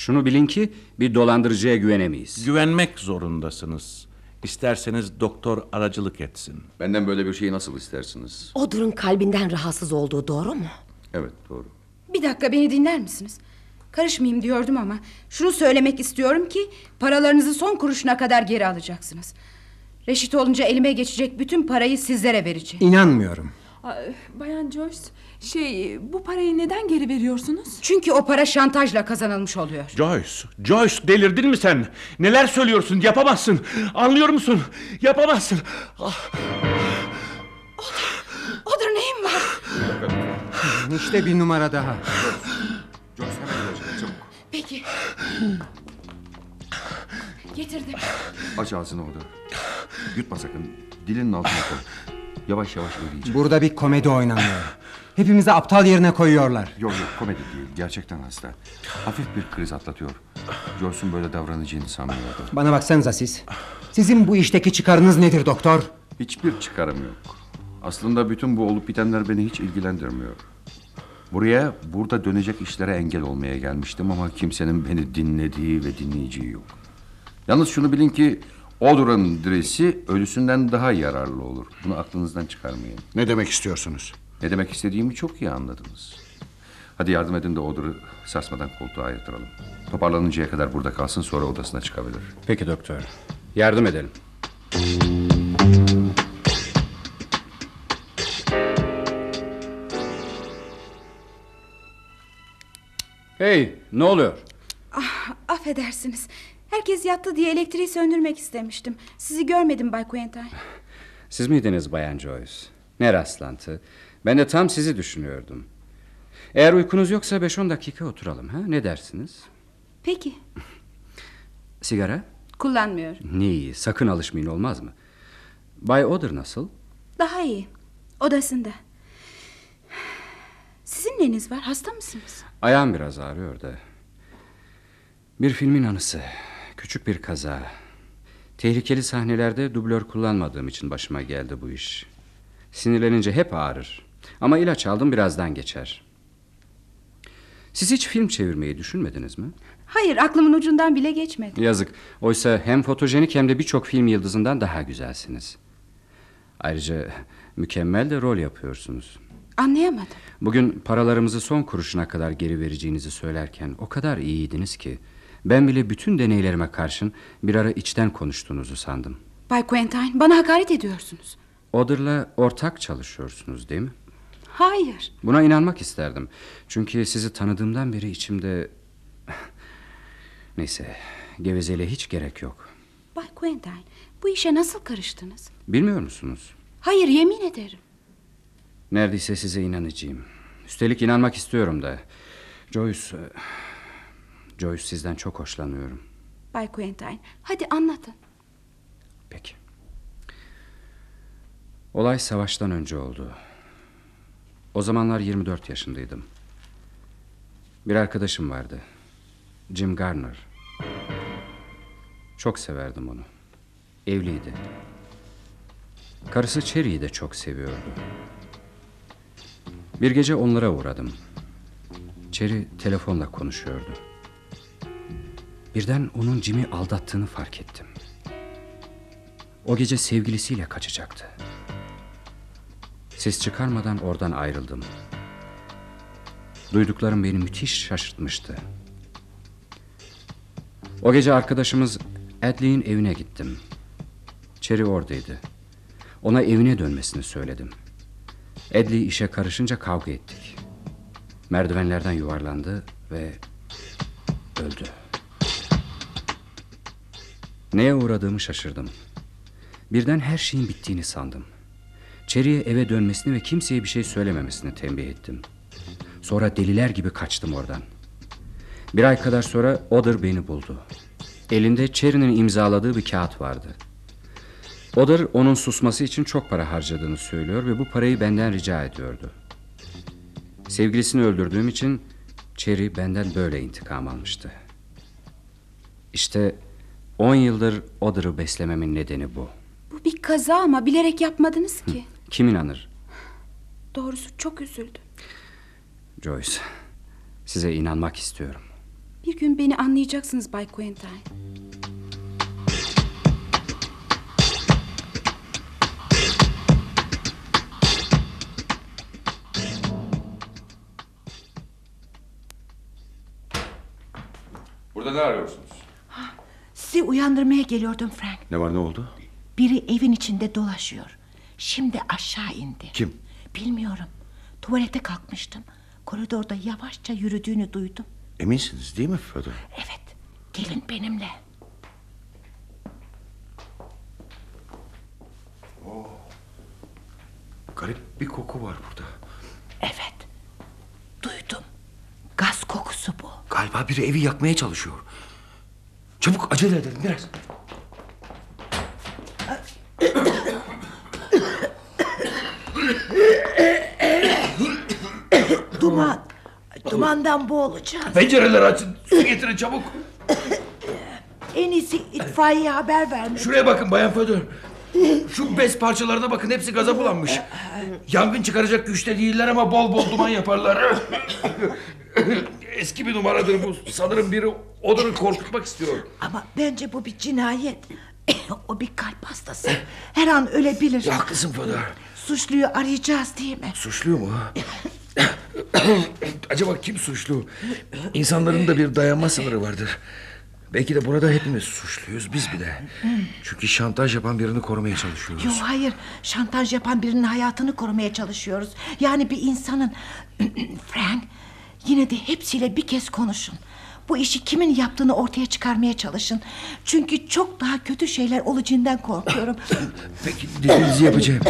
Şunu bilin ki bir dolandırıcıya güvenemeyiz. Güvenmek zorundasınız. İsterseniz doktor aracılık etsin. Benden böyle bir şeyi nasıl istersiniz? Odur'un kalbinden rahatsız olduğu doğru mu? Evet doğru. Bir dakika beni dinler misiniz? Karışmayayım diyordum ama şunu söylemek istiyorum ki paralarınızı son kuruşuna kadar geri alacaksınız. Reşit olunca elime geçecek bütün parayı sizlere vereceğim. İnanmıyorum. Ay, Bayan Joyce, şey bu parayı neden geri veriyorsunuz? Çünkü o para şantajla kazanılmış oluyor. Joyce, Joyce delirdin mi sen? Neler söylüyorsun? Yapamazsın. Anlıyor musun? Yapamazsın. Ah, Odur neyin var? İşte bir numara daha. Joyce hemen ilacını çabuk. Peki. Getirdim. Aç ağzını orada. Yutma sakın. Dilinin altına koy. Yavaş yavaş ödeyecek. Burada bir komedi oynanıyor. Hepimizi aptal yerine koyuyorlar. Yok yok komedi değil. Gerçekten hasta. Hafif bir kriz atlatıyor. Joyce'un böyle davranacağını sanmıyordum. Bana baksanıza siz. Sizin bu işteki çıkarınız nedir doktor? Hiçbir çıkarım yok. Aslında bütün bu olup bitenler beni hiç ilgilendirmiyor. Buraya burada dönecek işlere engel olmaya gelmiştim ama kimsenin beni dinlediği ve dinleyeceği yok. Yalnız şunu bilin ki Odor'un diresi ölüsünden daha yararlı olur. Bunu aklınızdan çıkarmayın. Ne demek istiyorsunuz? Ne demek istediğimi çok iyi anladınız. Hadi yardım edin de Odor'u sarsmadan koltuğa yatıralım. Toparlanıncaya kadar burada kalsın sonra odasına çıkabilir. Peki doktor. Yardım edelim. Hey, ne oluyor? Ah, affedersiniz. Herkes yattı diye elektriği söndürmek istemiştim. Sizi görmedim Bay Quentin. Siz miydiniz Bayan Joyce? Ne rastlantı. Ben de tam sizi düşünüyordum. Eğer uykunuz yoksa 5-10 dakika oturalım. Ha? Ne dersiniz? Peki. [LAUGHS] Sigara? Kullanmıyorum. Ne iyi. Sakın alışmayın olmaz mı? Bay Odur nasıl? Daha iyi. Odasında. Sizin neniz var? Hasta mısınız? Ayağım biraz ağrıyor da. Bir filmin anısı. Küçük bir kaza. Tehlikeli sahnelerde dublör kullanmadığım için başıma geldi bu iş. Sinirlenince hep ağrır. Ama ilaç aldım birazdan geçer. Siz hiç film çevirmeyi düşünmediniz mi? Hayır aklımın ucundan bile geçmedi. Yazık. Oysa hem fotojenik hem de birçok film yıldızından daha güzelsiniz. Ayrıca mükemmel de rol yapıyorsunuz. Anlayamadım. Bugün paralarımızı son kuruşuna kadar geri vereceğinizi söylerken o kadar iyiydiniz ki... ...ben bile bütün deneylerime karşın bir ara içten konuştuğunuzu sandım. Bay Quentin bana hakaret ediyorsunuz. Odır'la ortak çalışıyorsunuz değil mi? Hayır. Buna inanmak isterdim. Çünkü sizi tanıdığımdan beri içimde... [SIGHS] Neyse gevezeliğe hiç gerek yok. Bay Quentin bu işe nasıl karıştınız? Bilmiyor musunuz? Hayır yemin ederim. Neredeyse size inanacağım. Üstelik inanmak istiyorum da. Joyce... Joyce sizden çok hoşlanıyorum. Bay Quentin hadi anlatın. Peki. Olay savaştan önce oldu. O zamanlar 24 yaşındaydım. Bir arkadaşım vardı. Jim Garner. Çok severdim onu. Evliydi. Karısı Cherry'i de çok seviyordu. Bir gece onlara uğradım. Cherry telefonla konuşuyordu. Birden onun Jim'i aldattığını fark ettim. O gece sevgilisiyle kaçacaktı. Ses çıkarmadan oradan ayrıldım. Duyduklarım beni müthiş şaşırtmıştı. O gece arkadaşımız Edley'in evine gittim. Cherry oradaydı. Ona evine dönmesini söyledim. Edley işe karışınca kavga ettik. Merdivenlerden yuvarlandı ve öldü. Neye uğradığımı şaşırdım. Birden her şeyin bittiğini sandım. Cherry'e eve dönmesini ve kimseye bir şey söylememesini tembih ettim. Sonra deliler gibi kaçtım oradan. Bir ay kadar sonra Oder beni buldu. Elinde Cherry'nin imzaladığı bir kağıt vardı. Oder onun susması için çok para harcadığını söylüyor ve bu parayı benden rica ediyordu. Sevgilisini öldürdüğüm için Cherry benden böyle intikam almıştı. İşte 10 yıldır Oder'ı beslememin nedeni bu. Bu bir kaza ama bilerek yapmadınız ki. Kim inanır? Doğrusu çok üzüldüm. Joyce, size inanmak istiyorum. Bir gün beni anlayacaksınız Bay Quentin. Burada ne arıyorsunuz? Sizi uyandırmaya geliyordum Frank. Ne var ne oldu? Biri evin içinde dolaşıyor. Şimdi aşağı indi. Kim? Bilmiyorum. Tuvalete kalkmıştım. Koridorda yavaşça yürüdüğünü duydum. Eminsiniz değil mi Födor? Evet. Gelin benimle. Garip bir koku var burada. Evet. Duydum. Gaz kokusu bu. Galiba biri evi yakmaya çalışıyor. Çabuk acele edelim biraz. Duman. Dumandan boğulacağız. Pencereleri açın. Su getirin çabuk. En iyisi itfaiyeye haber vermek. Şuraya bakın Bayan Födor. Şu bez parçalarına bakın hepsi gaza bulanmış. Yangın çıkaracak güçte değiller ama bol bol duman yaparlar. Eski bir numaradır bu. Sanırım biri odunu korkutmak istiyor. Ama bence bu bir cinayet. [COUGHS] o bir kalp hastası. Her an ölebilir. Haklısın Födor. Suçluyu arayacağız değil mi? Suçlu mu? [COUGHS] Acaba kim suçlu? İnsanların da bir dayanma sınırı vardır. Belki de burada hepimiz suçluyuz biz bile. Çünkü şantaj yapan birini korumaya çalışıyoruz. Yok hayır. Şantaj yapan birinin hayatını korumaya çalışıyoruz. Yani bir insanın... [COUGHS] Frank yine de hepsiyle bir kez konuşun. Bu işi kimin yaptığını ortaya çıkarmaya çalışın. Çünkü çok daha kötü şeyler olacağından korkuyorum. [COUGHS] Peki dediğinizi yapacağım.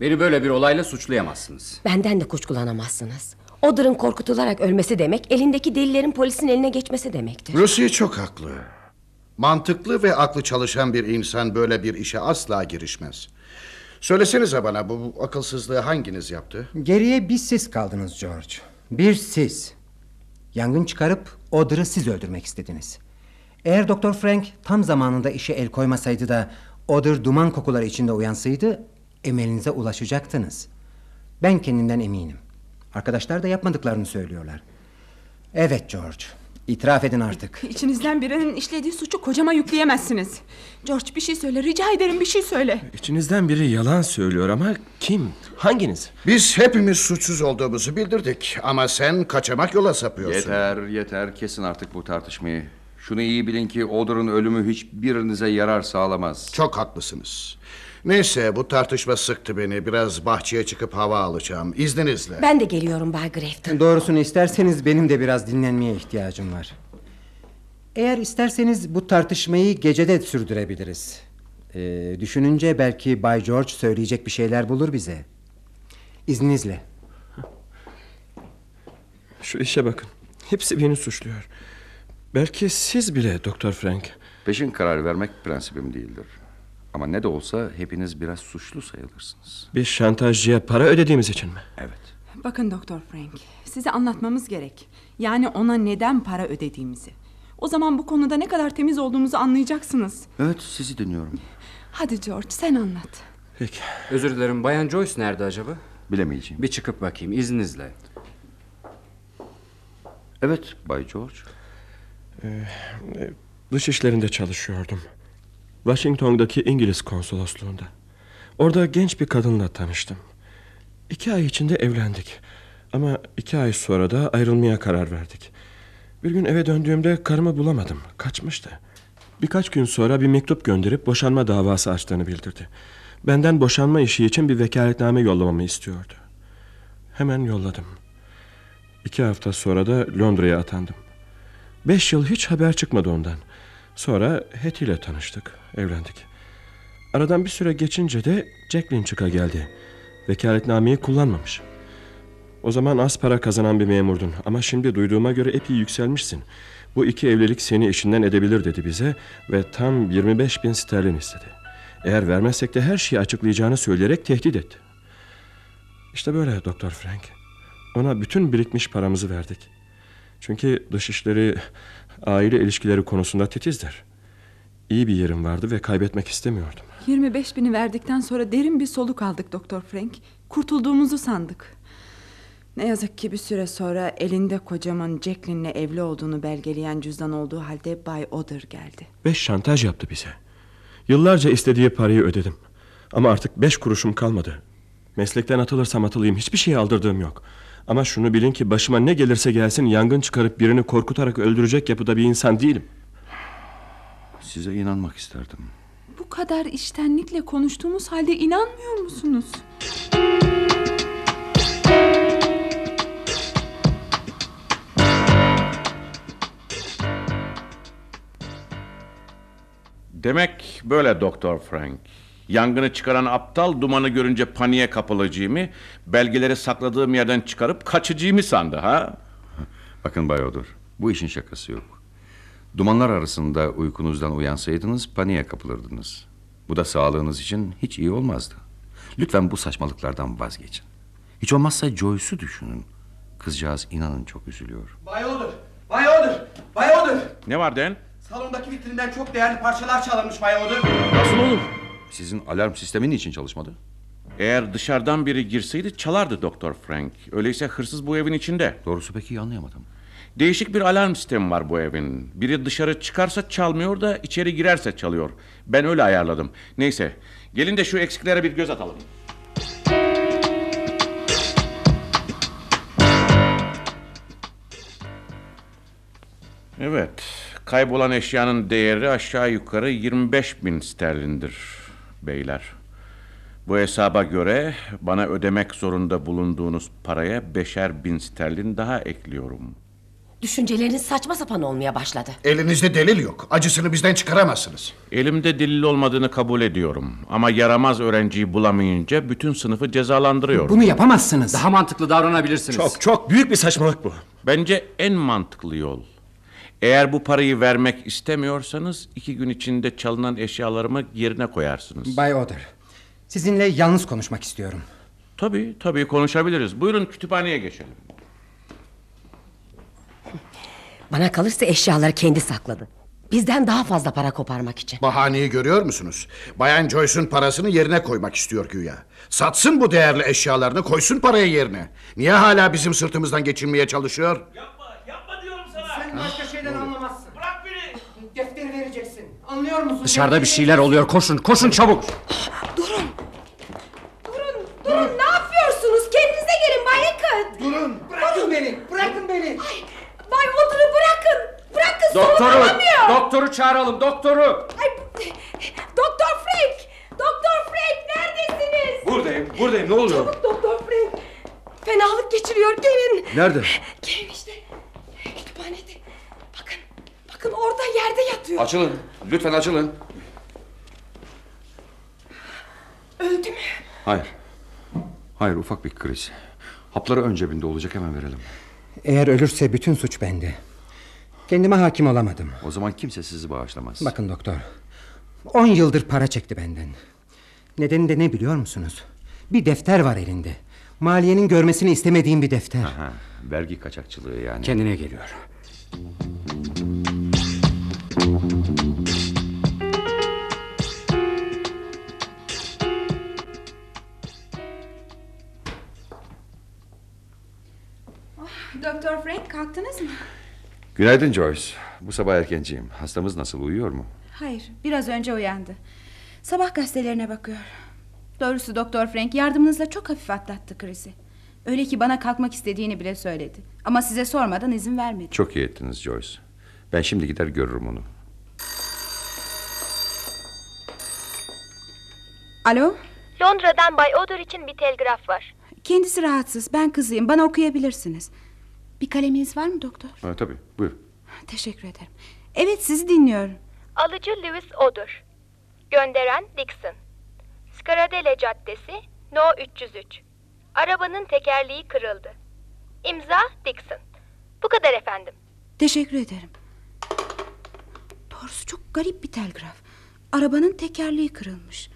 Beni böyle bir olayla suçlayamazsınız. Benden de kuşkulanamazsınız. Odır'ın korkutularak ölmesi demek... ...elindeki delillerin polisin eline geçmesi demektir. Lucy çok haklı. Mantıklı ve aklı çalışan bir insan böyle bir işe asla girişmez. Söylesenize bana bu akılsızlığı hanginiz yaptı? Geriye bir siz kaldınız George. Bir siz. Yangın çıkarıp Odır'ı siz öldürmek istediniz. Eğer Doktor Frank tam zamanında işe el koymasaydı da Odur duman kokuları içinde uyansaydı emelinize ulaşacaktınız. Ben kendimden eminim. Arkadaşlar da yapmadıklarını söylüyorlar. Evet George. İtiraf edin artık. [LAUGHS] İçinizden birinin işlediği suçu kocama yükleyemezsiniz. George bir şey söyle rica ederim bir şey söyle. İçinizden biri yalan söylüyor ama kim? Hanginiz? Biz hepimiz suçsuz olduğumuzu bildirdik ama sen kaçamak yola sapıyorsun. Yeter yeter kesin artık bu tartışmayı. Şunu iyi bilin ki Odor'un ölümü hiçbirinize yarar sağlamaz. Çok haklısınız. Neyse bu tartışma sıktı beni. Biraz bahçeye çıkıp hava alacağım. İzninizle. Ben de geliyorum Bay Grafton. Doğrusunu isterseniz benim de biraz dinlenmeye ihtiyacım var. Eğer isterseniz bu tartışmayı gecede sürdürebiliriz. Ee, düşününce belki Bay George söyleyecek bir şeyler bulur bize. İzninizle. Şu işe bakın. Hepsi beni suçluyor. Belki siz bile Doktor Frank. Peşin karar vermek prensibim değildir. Ama ne de olsa hepiniz biraz suçlu sayılırsınız. Bir şantajcıya para ödediğimiz için mi? Evet. Bakın Doktor Frank, size anlatmamız gerek. Yani ona neden para ödediğimizi. O zaman bu konuda ne kadar temiz olduğumuzu anlayacaksınız. Evet, sizi dinliyorum. Hadi George, sen anlat. Peki. Özür dilerim, Bayan Joyce nerede acaba? Bilemeyeceğim. Bir çıkıp bakayım, izninizle. Evet, Bay George. Ee, dış işlerinde çalışıyordum. Washington'daki İngiliz konsolosluğunda. Orada genç bir kadınla tanıştım. İki ay içinde evlendik. Ama iki ay sonra da ayrılmaya karar verdik. Bir gün eve döndüğümde karımı bulamadım. Kaçmıştı. Birkaç gün sonra bir mektup gönderip boşanma davası açtığını bildirdi. Benden boşanma işi için bir vekaletname yollamamı istiyordu. Hemen yolladım. İki hafta sonra da Londra'ya atandım. Beş yıl hiç haber çıkmadı ondan. Sonra Hetty ile tanıştık, evlendik. Aradan bir süre geçince de Jacqueline çıka geldi. Vekaletnameyi kullanmamış. O zaman az para kazanan bir memurdun ama şimdi duyduğuma göre epey yükselmişsin. Bu iki evlilik seni işinden edebilir dedi bize ve tam 25 bin sterlin istedi. Eğer vermezsek de her şeyi açıklayacağını söyleyerek tehdit etti. İşte böyle Doktor Frank. Ona bütün birikmiş paramızı verdik. Çünkü dışişleri, aile ilişkileri konusunda titizdir. İyi bir yerim vardı ve kaybetmek istemiyordum. 25 bini verdikten sonra derin bir soluk aldık Doktor Frank. Kurtulduğumuzu sandık. Ne yazık ki bir süre sonra elinde kocamın Jacqueline'le evli olduğunu belgeleyen cüzdan olduğu halde Bay Oder geldi. Beş şantaj yaptı bize. Yıllarca istediği parayı ödedim. Ama artık beş kuruşum kalmadı. Meslekten atılırsam atılayım hiçbir şey aldırdığım yok. Ama şunu bilin ki başıma ne gelirse gelsin yangın çıkarıp birini korkutarak öldürecek yapıda bir insan değilim. Size inanmak isterdim. Bu kadar iştenlikle konuştuğumuz halde inanmıyor musunuz? Demek böyle Doktor Frank. Yangını çıkaran aptal dumanı görünce paniğe kapılacağımı, belgeleri sakladığım yerden çıkarıp kaçacağımı sandı ha? Bakın Bay Odur, bu işin şakası yok. Dumanlar arasında uykunuzdan uyansaydınız paniğe kapılırdınız. Bu da sağlığınız için hiç iyi olmazdı. Lütfen bu saçmalıklardan vazgeçin. Hiç olmazsa Joyce'u düşünün. Kızcağız inanın çok üzülüyor. Bay Odur, Bay Odur, Bay Odur. Ne var Den? Salondaki vitrinden çok değerli parçalar çalınmış Bay Odur. Nasıl olur? Sizin alarm sistemi niçin çalışmadı? Eğer dışarıdan biri girseydi çalardı Doktor Frank. Öyleyse hırsız bu evin içinde. Doğrusu pek iyi anlayamadım. Değişik bir alarm sistemi var bu evin. Biri dışarı çıkarsa çalmıyor da içeri girerse çalıyor. Ben öyle ayarladım. Neyse gelin de şu eksiklere bir göz atalım. Evet, kaybolan eşyanın değeri aşağı yukarı 25 bin sterlindir beyler. Bu hesaba göre bana ödemek zorunda bulunduğunuz paraya beşer bin sterlin daha ekliyorum. Düşünceleriniz saçma sapan olmaya başladı. Elinizde delil yok. Acısını bizden çıkaramazsınız. Elimde delil olmadığını kabul ediyorum. Ama yaramaz öğrenciyi bulamayınca bütün sınıfı cezalandırıyorum. Bunu yapamazsınız. Daha mantıklı davranabilirsiniz. Çok çok büyük bir saçmalık bu. Bence en mantıklı yol. Eğer bu parayı vermek istemiyorsanız iki gün içinde çalınan eşyalarımı yerine koyarsınız. Bay Odur, sizinle yalnız konuşmak istiyorum. Tabii tabii konuşabiliriz. Buyurun kütüphaneye geçelim. Bana kalırsa eşyaları kendi sakladı. Bizden daha fazla para koparmak için. Bahaneyi görüyor musunuz? Bayan Joyce'un parasını yerine koymak istiyor güya. Satsın bu değerli eşyalarını koysun parayı yerine. Niye hala bizim sırtımızdan geçinmeye çalışıyor? Sen başka şeyden anlamazsın. Bırak beni. Defteri vereceksin. Anlıyor musun? Dışarıda bir şeyler oluyor. Koşun, koşun çabuk. Durun. Durun, durun. Ne yapıyorsunuz? Kendinize gelin Bay Eckert. Durun, bırakın beni, bırakın beni. Ay, Bay Odur'u bırakın. Bırakın Doktoru, soluklanamıyor. doktoru çağıralım, doktoru. Ay, Doktor Frank. Doktor Frank neredesiniz? Buradayım, buradayım. Ne oluyor? Çabuk Doktor Frank. Fenalık geçiriyor gelin. Nerede? Gelin işte. Kütüphanede. Bakın. Bakın orada yerde yatıyor. Açılın. Lütfen açılın. Öldü mü? Hayır. Hayır ufak bir kriz. Hapları ön cebinde olacak hemen verelim. Eğer ölürse bütün suç bende. Kendime hakim olamadım. O zaman kimse sizi bağışlamaz. Bakın doktor. On yıldır para çekti benden. Nedeni de ne biliyor musunuz? Bir defter var elinde. Maliyenin görmesini istemediğim bir defter. Aha, vergi kaçakçılığı yani. Kendine geliyor. Doktor Frank kalktınız mı? Günaydın Joyce. Bu sabah erkenciyim. Hastamız nasıl uyuyor mu? Hayır biraz önce uyandı. Sabah gazetelerine bakıyor. Doğrusu Doktor Frank yardımınızla çok hafif atlattı krizi. Öyle ki bana kalkmak istediğini bile söyledi. Ama size sormadan izin vermedi. Çok iyi ettiniz Joyce. Ben şimdi gider görürüm onu. Alo? Londra'dan Bay Odor için bir telgraf var. Kendisi rahatsız. Ben kızıyım. Bana okuyabilirsiniz. Bir kaleminiz var mı doktor? Ha, tabii buyur. Teşekkür ederim. Evet sizi dinliyorum. Alıcı Lewis Odor. Gönderen Dixon. Skaradele Caddesi, No 303. Arabanın tekerleği kırıldı. İmza Dixon. Bu kadar efendim. Teşekkür ederim. Doğrusu çok garip bir telgraf. Arabanın tekerleği kırılmış.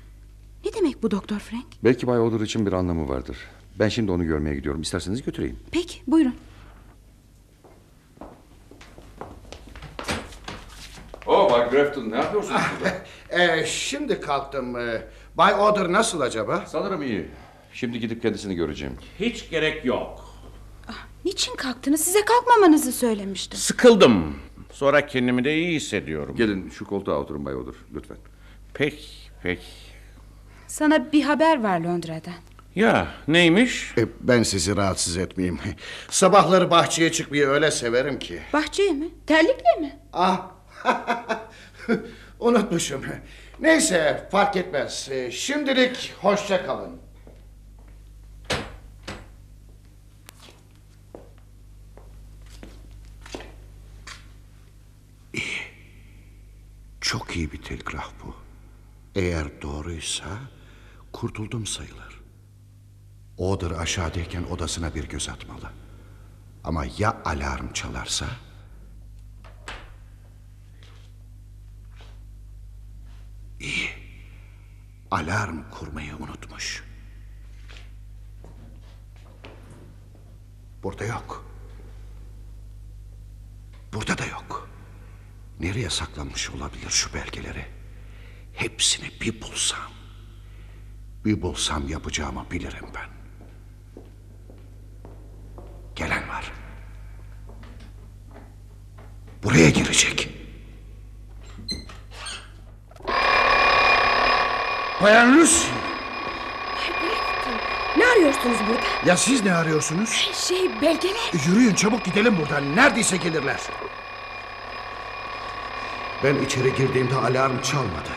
Ne demek bu Doktor Frank? Belki Bay Odur için bir anlamı vardır. Ben şimdi onu görmeye gidiyorum. İsterseniz götüreyim. Peki buyurun. Oo Bay Grafton ne yapıyorsunuz burada? [LAUGHS] Ee, şimdi kalktım. Ee, Bay Odur nasıl acaba? Sanırım iyi. Şimdi gidip kendisini göreceğim. Hiç gerek yok. Niçin kalktınız? Size kalkmamanızı söylemiştim. Sıkıldım. Sonra kendimi de iyi hissediyorum. Gelin şu koltuğa oturun Bay Odur lütfen. Peki, peki. Sana bir haber var Londra'dan. Ya neymiş? E, ben sizi rahatsız etmeyeyim. [LAUGHS] Sabahları bahçeye çıkmayı öyle severim ki. Bahçeye mi? Terlikle mi? Ah. [LAUGHS] Unutmuşum. Neyse fark etmez. E, Şimdilik hoşça kalın. Çok iyi bir telgraf bu. Eğer doğruysa kurtuldum sayılır. Odur aşağıdayken odasına bir göz atmalı. Ama ya alarm çalarsa? İyi. Alarm kurmayı unutmuş. Burada yok. Burada da yok. Nereye saklanmış olabilir şu belgeleri? Hepsini bir bulsam. Bir bulsam yapacağımı bilirim ben. Gelen var. Buraya girecek. Bayan Lucy. Ne arıyorsunuz burada? Ya siz ne arıyorsunuz? Şey belgeler. Yürüyün çabuk gidelim buradan. Neredeyse gelirler. Ben içeri girdiğimde alarm çalmadı.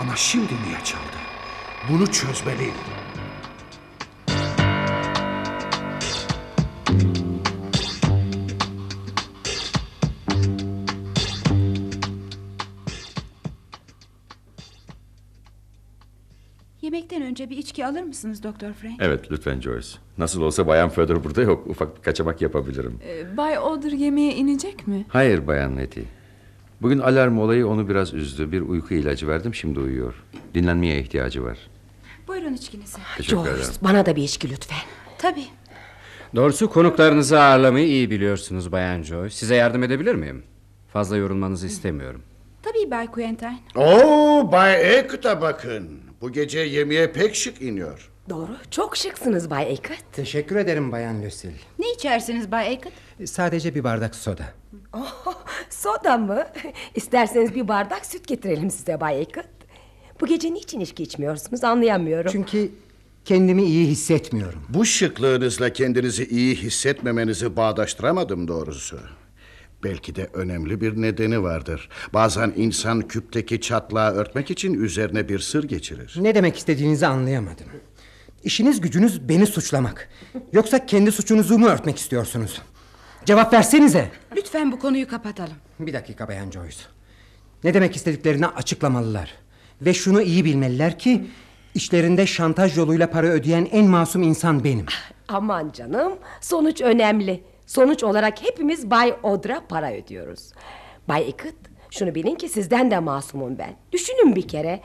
Ama şimdi niye çaldı? Bunu çözmeliyim. Yemekten önce bir içki alır mısınız Doktor Frank? Evet lütfen Joyce. Nasıl olsa Bayan Föder burada yok. Ufak bir kaçamak yapabilirim. Ee, Bay Odur yemeğe inecek mi? Hayır Bayan Letty. Bugün alarm olayı onu biraz üzdü. Bir uyku ilacı verdim şimdi uyuyor. Dinlenmeye ihtiyacı var. Buyurun içkinizi. Teşekkür George, ederim. bana da bir içki lütfen. Tabii. Doğrusu konuklarınızı ağırlamayı iyi biliyorsunuz Bayan Joy. Size yardım edebilir miyim? Fazla yorulmanızı istemiyorum. Tabii Bay Quentin. Oo Bay Ekut'a bakın. Bu gece yemeğe pek şık iniyor. Doğru. Çok şıksınız Bay Eckert. Teşekkür ederim Bayan Lucille. Ne içersiniz Bay Eckert? Sadece bir bardak soda. [LAUGHS] Oh, soda mı? İsterseniz bir bardak süt getirelim size Bay Eckert. Bu gece niçin içki içmiyorsunuz anlayamıyorum. Çünkü kendimi iyi hissetmiyorum. Bu şıklığınızla kendinizi iyi hissetmemenizi bağdaştıramadım doğrusu. Belki de önemli bir nedeni vardır. Bazen insan küpteki çatlağı örtmek için üzerine bir sır geçirir. Ne demek istediğinizi anlayamadım. İşiniz gücünüz beni suçlamak. Yoksa kendi suçunuzu mu örtmek istiyorsunuz? Cevap versenize. Lütfen bu konuyu kapatalım. Bir dakika Bayan Joyce. Ne demek istediklerini açıklamalılar. Ve şunu iyi bilmeliler ki... ...işlerinde şantaj yoluyla para ödeyen en masum insan benim. Aman canım sonuç önemli. Sonuç olarak hepimiz Bay Odra para ödüyoruz. Bay Eckert şunu bilin ki sizden de masumum ben. Düşünün bir kere.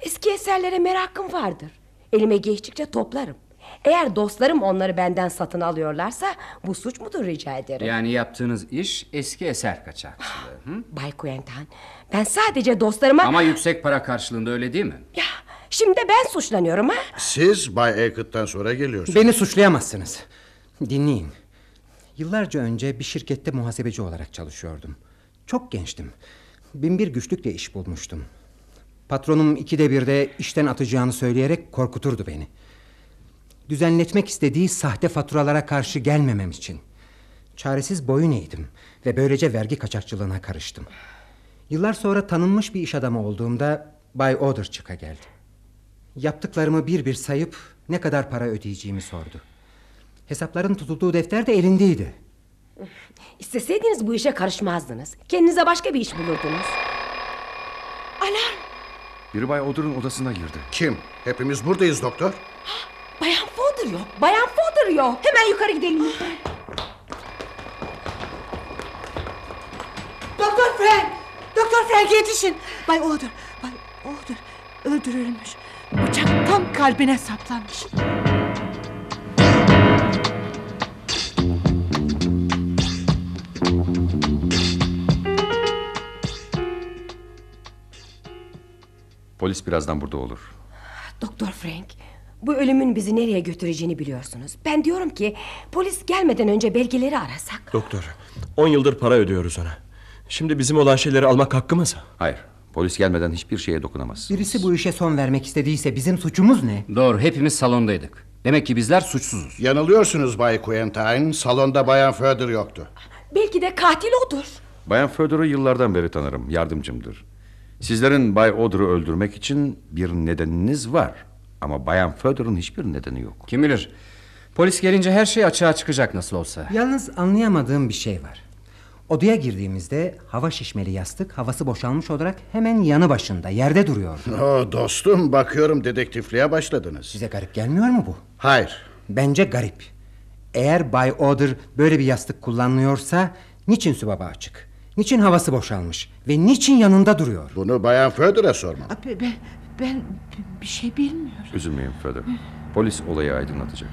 Eski eserlere merakım vardır. Elime geçtikçe toplarım. Eğer dostlarım onları benden satın alıyorlarsa bu suç mudur rica ederim. Yani yaptığınız iş eski eser kaçakçılığı. Hı? Bay Quentin ben sadece dostlarıma... Ama yüksek para karşılığında öyle değil mi? Ya şimdi ben suçlanıyorum ha? Siz Bay Ekut'tan sonra geliyorsunuz. Beni suçlayamazsınız. Dinleyin. Yıllarca önce bir şirkette muhasebeci olarak çalışıyordum. Çok gençtim. Binbir güçlükle iş bulmuştum. Patronum ikide birde işten atacağını söyleyerek korkuturdu beni. Düzenletmek istediği sahte faturalara karşı gelmemem için. Çaresiz boyun eğdim ve böylece vergi kaçakçılığına karıştım. Yıllar sonra tanınmış bir iş adamı olduğumda Bay Oder çıka geldi. Yaptıklarımı bir bir sayıp ne kadar para ödeyeceğimi sordu. Hesapların tutulduğu defter de elindeydi. İsteseydiniz bu işe karışmazdınız. Kendinize başka bir iş bulurdunuz. Alarm! Biri Bay Odur'un odasına girdi. Kim? Hepimiz buradayız doktor. Bayan Fodder yok. Bayan Fodder yok. Hemen yukarı gidelim. Doktor Frank! Doktor Frank yetişin. Bay Odur. Bay Odur öldürülmüş. Bıçak tam kalbine saplanmış. Polis birazdan burada olur. Doktor Frank, bu ölümün bizi nereye götüreceğini biliyorsunuz. Ben diyorum ki polis gelmeden önce belgeleri arasak. Doktor, 10 yıldır para ödüyoruz ona. Şimdi bizim olan şeyleri almak hakkımız. Hayır, polis gelmeden hiçbir şeye dokunamaz. Birisi bu işe son vermek istediyse bizim suçumuz ne? Doğru hepimiz salondaydık. Demek ki bizler suçsuzuz. Yanılıyorsunuz Bay Quentin. Salonda Bayan Föder yoktu. Belki de katil odur. Bayan Föder'ı yıllardan beri tanırım. Yardımcımdır. Sizlerin Bay Odor'u öldürmek için bir nedeniniz var. Ama Bayan Föder'ın hiçbir nedeni yok. Kim bilir? Polis gelince her şey açığa çıkacak nasıl olsa. Yalnız anlayamadığım bir şey var. Odaya girdiğimizde hava şişmeli yastık havası boşalmış olarak hemen yanı başında yerde duruyor. [LAUGHS] Oh, dostum bakıyorum dedektifliğe başladınız. Size garip gelmiyor mu bu? Hayır. Bence garip. Eğer Bay Oder böyle bir yastık kullanıyorsa niçin sübaba açık? Niçin havası boşalmış? Ve niçin yanında duruyor? Bunu Bayan Föder'e sormalı. Abi ben, ben bir şey bilmiyorum. Üzülmeyin Föder. Polis olayı aydınlatacak.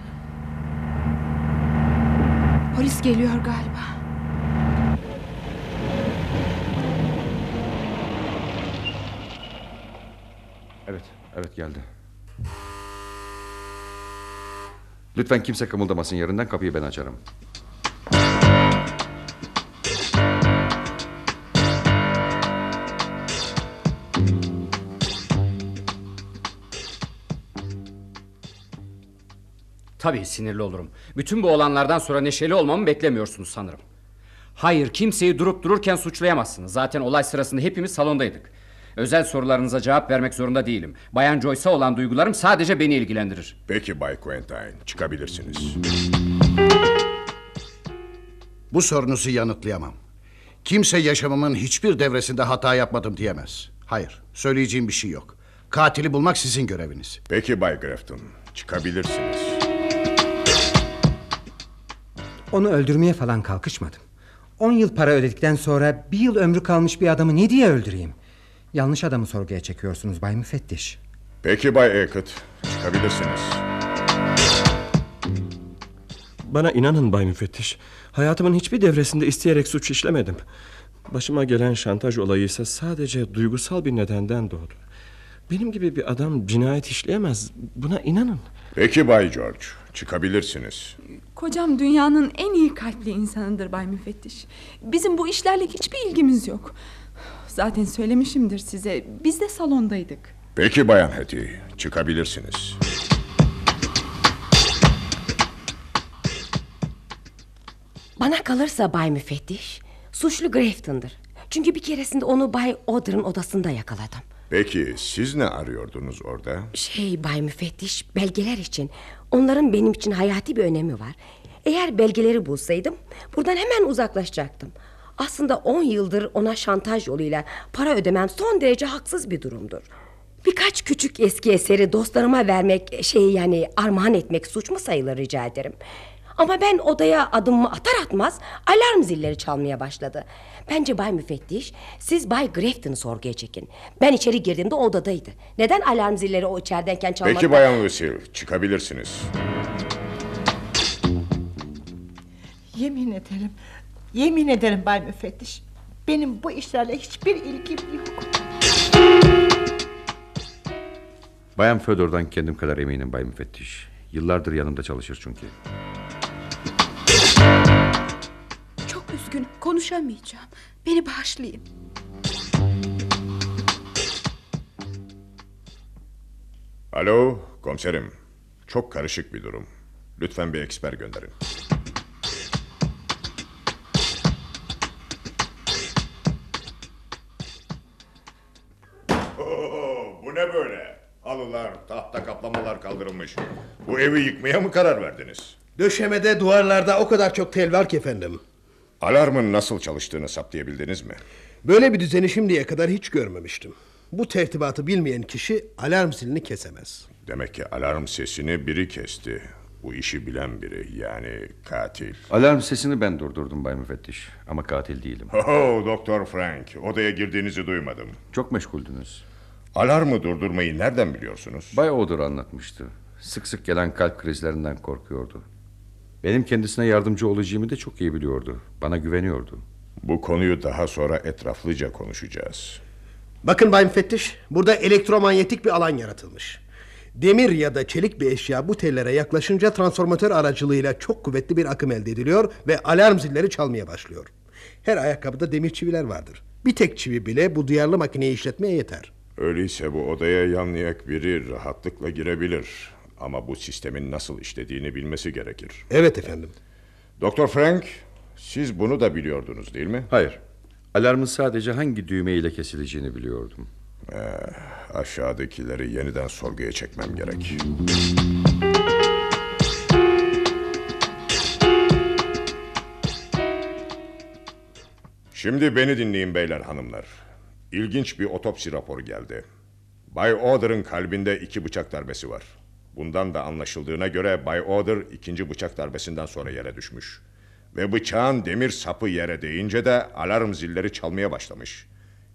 Polis geliyor galiba. Evet, evet geldi. Lütfen kimse kımıldamasın yerinden kapıyı ben açarım. Tabii sinirli olurum. Bütün bu olanlardan sonra neşeli olmamı beklemiyorsunuz sanırım. Hayır kimseyi durup dururken suçlayamazsınız. Zaten olay sırasında hepimiz salondaydık. Özel sorularınıza cevap vermek zorunda değilim. Bayan Joyce'a olan duygularım sadece beni ilgilendirir. Peki Bay Quentin, çıkabilirsiniz. Bu sorunuzu yanıtlayamam. Kimse yaşamımın hiçbir devresinde hata yapmadım diyemez. Hayır, söyleyeceğim bir şey yok. Katili bulmak sizin göreviniz. Peki Bay Grafton, çıkabilirsiniz. Onu öldürmeye falan kalkışmadım. 10 yıl para ödedikten sonra bir yıl ömrü kalmış bir adamı ne diye öldüreyim? Yanlış adamı sorguya çekiyorsunuz Bay Müfettiş. Peki Bay Eckert, çıkabilirsiniz. Bana inanın Bay Müfettiş. Hayatımın hiçbir devresinde isteyerek suç işlemedim. Başıma gelen şantaj olayı ise sadece duygusal bir nedenden doğdu. Benim gibi bir adam cinayet işleyemez. Buna inanın. Peki Bay George, çıkabilirsiniz. Kocam dünyanın en iyi kalpli insanıdır Bay Müfettiş. Bizim bu işlerle hiçbir ilgimiz yok. Zaten söylemişimdir size. Biz de salondaydık. Peki Bayan Hetty, çıkabilirsiniz. Bana kalırsa Bay Müfettiş suçlu Grafton'dır. Çünkü bir keresinde onu Bay Oder'ın odasında yakaladım. Peki siz ne arıyordunuz orada? Şey Bay Müfettiş belgeler için onların benim için hayati bir önemi var. Eğer belgeleri bulsaydım buradan hemen uzaklaşacaktım. Aslında 10 yıldır ona şantaj yoluyla para ödemem son derece haksız bir durumdur. Birkaç küçük eski eseri dostlarıma vermek şey yani armağan etmek suç mu sayılır rica ederim. Ama ben odaya adımımı atar atmaz alarm zilleri çalmaya başladı. Bence Bay Müfettiş siz Bay Grafton'ı sorguya çekin. Ben içeri girdiğimde odadaydı. Neden alarm zilleri o içerideyken çalmadı? Peki Bayan Lucille, çıkabilirsiniz. Yemin ederim, yemin ederim Bay Müfettiş. Benim bu işlerle hiçbir ilgim yok. Bayan Föder'dan kendim kadar eminim Bay Müfettiş. Yıllardır yanımda çalışır çünkü. Çok üzgünüm konuşamayacağım. Beni bağışlayın. Alo, komiserim. Çok karışık bir durum. Lütfen bir eksper gönderin. Tahta kaplamalar kaldırılmış. Bu evi yıkmaya mı karar verdiniz? Döşemede duvarlarda o kadar çok tel var ki efendim. Alarmın nasıl çalıştığını saptayabildiniz mi? Böyle bir düzeni şimdiye kadar hiç görmemiştim. Bu tertibatı bilmeyen kişi alarm zilini kesemez. Demek ki alarm sesini biri kesti. Bu işi bilen biri yani katil. Alarm sesini ben durdurdum Bay Müfettiş. Ama katil değilim. Oh, Doktor Frank, odaya girdiğinizi duymadım. Çok meşguldünüz. Alarmı durdurmayı nereden biliyorsunuz? Bay Odur anlatmıştı. Sık sık gelen kalp krizlerinden korkuyordu. Benim kendisine yardımcı olacağımı da çok iyi biliyordu. Bana güveniyordu. Bu konuyu daha sonra etraflıca konuşacağız. Bakın Bay Müfettiş, burada elektromanyetik bir alan yaratılmış. Demir ya da çelik bir eşya bu tellere yaklaşınca transformatör aracılığıyla çok kuvvetli bir akım elde ediliyor ve alarm zilleri çalmaya başlıyor. Her ayakkabıda demir çiviler vardır. Bir tek çivi bile bu duyarlı makineyi işletmeye yeter. Öyleyse bu odaya yanlayak biri rahatlıkla girebilir. Ama bu sistemin nasıl işlediğini bilmesi gerekir. Evet efendim. Doktor Frank, siz bunu da biliyordunuz değil mi? Hayır. Alarmın sadece hangi düğmeyle kesileceğini biliyordum. Ee, aşağıdakileri yeniden sorguya çekmem gerek. Şimdi beni dinleyin beyler hanımlar. İlginç bir otopsi raporu geldi. Bay Oder'ın kalbinde iki bıçak darbesi var. Bundan da anlaşıldığına göre Bay Oder ikinci bıçak darbesinden sonra yere düşmüş. Ve bıçağın demir sapı yere değince de alarm zilleri çalmaya başlamış.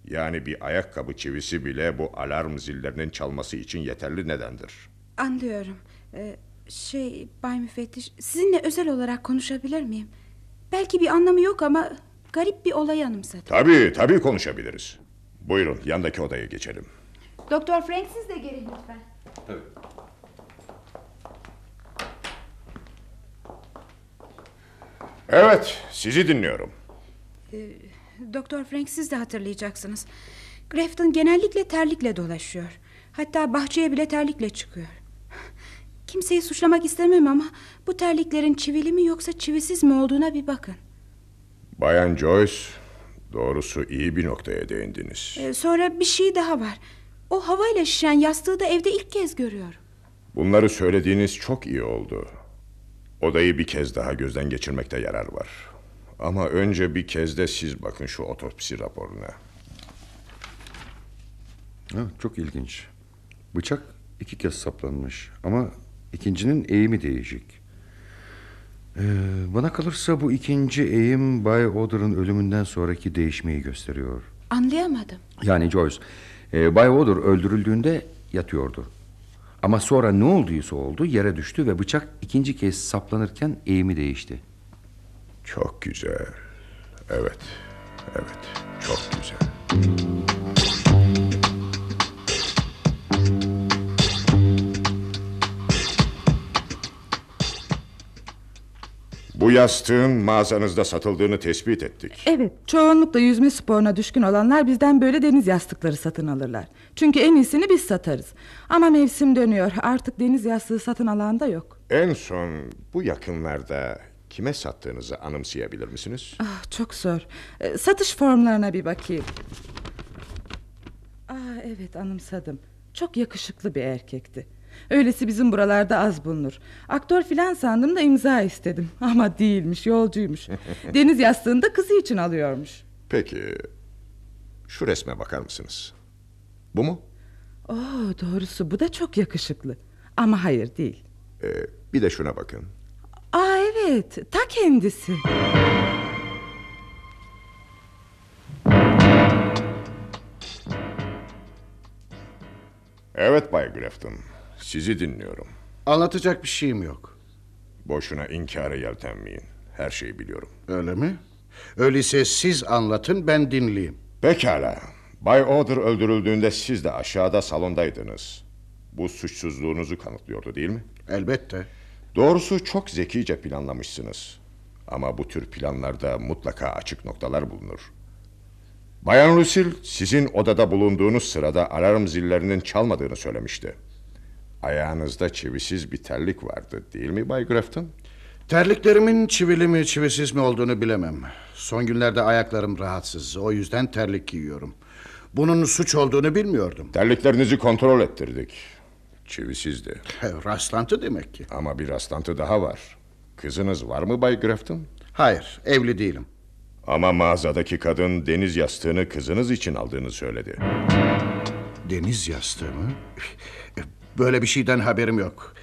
Yani bir ayakkabı çivisi bile bu alarm zillerinin çalması için yeterli nedendir. Anlıyorum. Ee, şey Bay Müfettiş sizinle özel olarak konuşabilir miyim? Belki bir anlamı yok ama garip bir olay anımsadı. Tabii tabii konuşabiliriz. Buyurun yandaki odaya geçelim. Doktor Frank siz de gelin lütfen. Evet sizi dinliyorum. Ee, Doktor Frank siz de hatırlayacaksınız. Grafton genellikle terlikle dolaşıyor. Hatta bahçeye bile terlikle çıkıyor. Kimseyi suçlamak istemem ama bu terliklerin çivili mi yoksa çivisiz mi olduğuna bir bakın. Bayan Joyce doğrusu iyi bir noktaya değindiniz. Ee, sonra bir şey daha var. O havayla şişen yastığı da evde ilk kez görüyorum. Bunları söylediğiniz çok iyi oldu. Odayı bir kez daha gözden geçirmekte yarar var. Ama önce bir kez de siz bakın şu otopsi raporuna. Ha, çok ilginç. Bıçak iki kez saplanmış ama ikincinin eğimi değişik. Ee, bana kalırsa bu ikinci eğim Bay Oder'ın ölümünden sonraki değişmeyi gösteriyor. Anlayamadım. Yani Joyce, e, Bay Oder öldürüldüğünde yatıyordu. Ama sonra ne olduysa oldu yere düştü ve bıçak ikinci kez saplanırken eğimi değişti. Çok güzel. Evet. Evet. Çok güzel. Bu yastığın mağazanızda satıldığını tespit ettik. Evet, çoğunlukla yüzme sporuna düşkün olanlar bizden böyle deniz yastıkları satın alırlar. Çünkü en iyisini biz satarız. Ama mevsim dönüyor, artık deniz yastığı satın alan da yok. En son bu yakınlarda kime sattığınızı anımsayabilir misiniz? Ah, çok zor. Ee, satış formlarına bir bakayım. Aa, evet anımsadım. Çok yakışıklı bir erkekti. Öylesi bizim buralarda az bulunur. Aktör filan sandım da imza istedim. [LAUGHS] Ama değilmiş, yolcuymuş. [LAUGHS] Deniz yastığını da kızı için alıyormuş. Peki şu resme bakar mısınız? Bu mu? Oo, doğrusu bu da çok yakışıklı. Ama hayır değil. Ee, bir de şuna bakın. Aa evet, ta kendisi. Evet Bay Grafton. Sizi dinliyorum. Anlatacak bir şeyim yok. Boşuna inkara yeltenmeyin. Her şeyi biliyorum. Öyle mi? Öyleyse siz anlatın ben dinleyeyim. Pekala. Bay Oder öldürüldüğünde siz de aşağıda salondaydınız. Bu suçsuzluğunuzu kanıtlıyordu değil mi? Elbette. Doğrusu çok zekice planlamışsınız. Ama bu tür planlarda mutlaka açık noktalar bulunur. Bayan Lucille sizin odada bulunduğunuz sırada alarm zillerinin çalmadığını söylemişti. Ayağınızda çivisiz bir terlik vardı değil mi Bay Grafton? Terliklerimin çivili mi çivisiz mi olduğunu bilemem. Son günlerde ayaklarım rahatsız. O yüzden terlik giyiyorum. Bunun suç olduğunu bilmiyordum. Terliklerinizi kontrol ettirdik. Çivisizdi. Rastlantı demek ki. Ama bir rastlantı daha var. Kızınız var mı Bay Grafton? Hayır, evli değilim. Ama mağazadaki kadın deniz yastığını kızınız için aldığını söyledi. Deniz yastığı mı? Böyle bir şeyden haberim yok.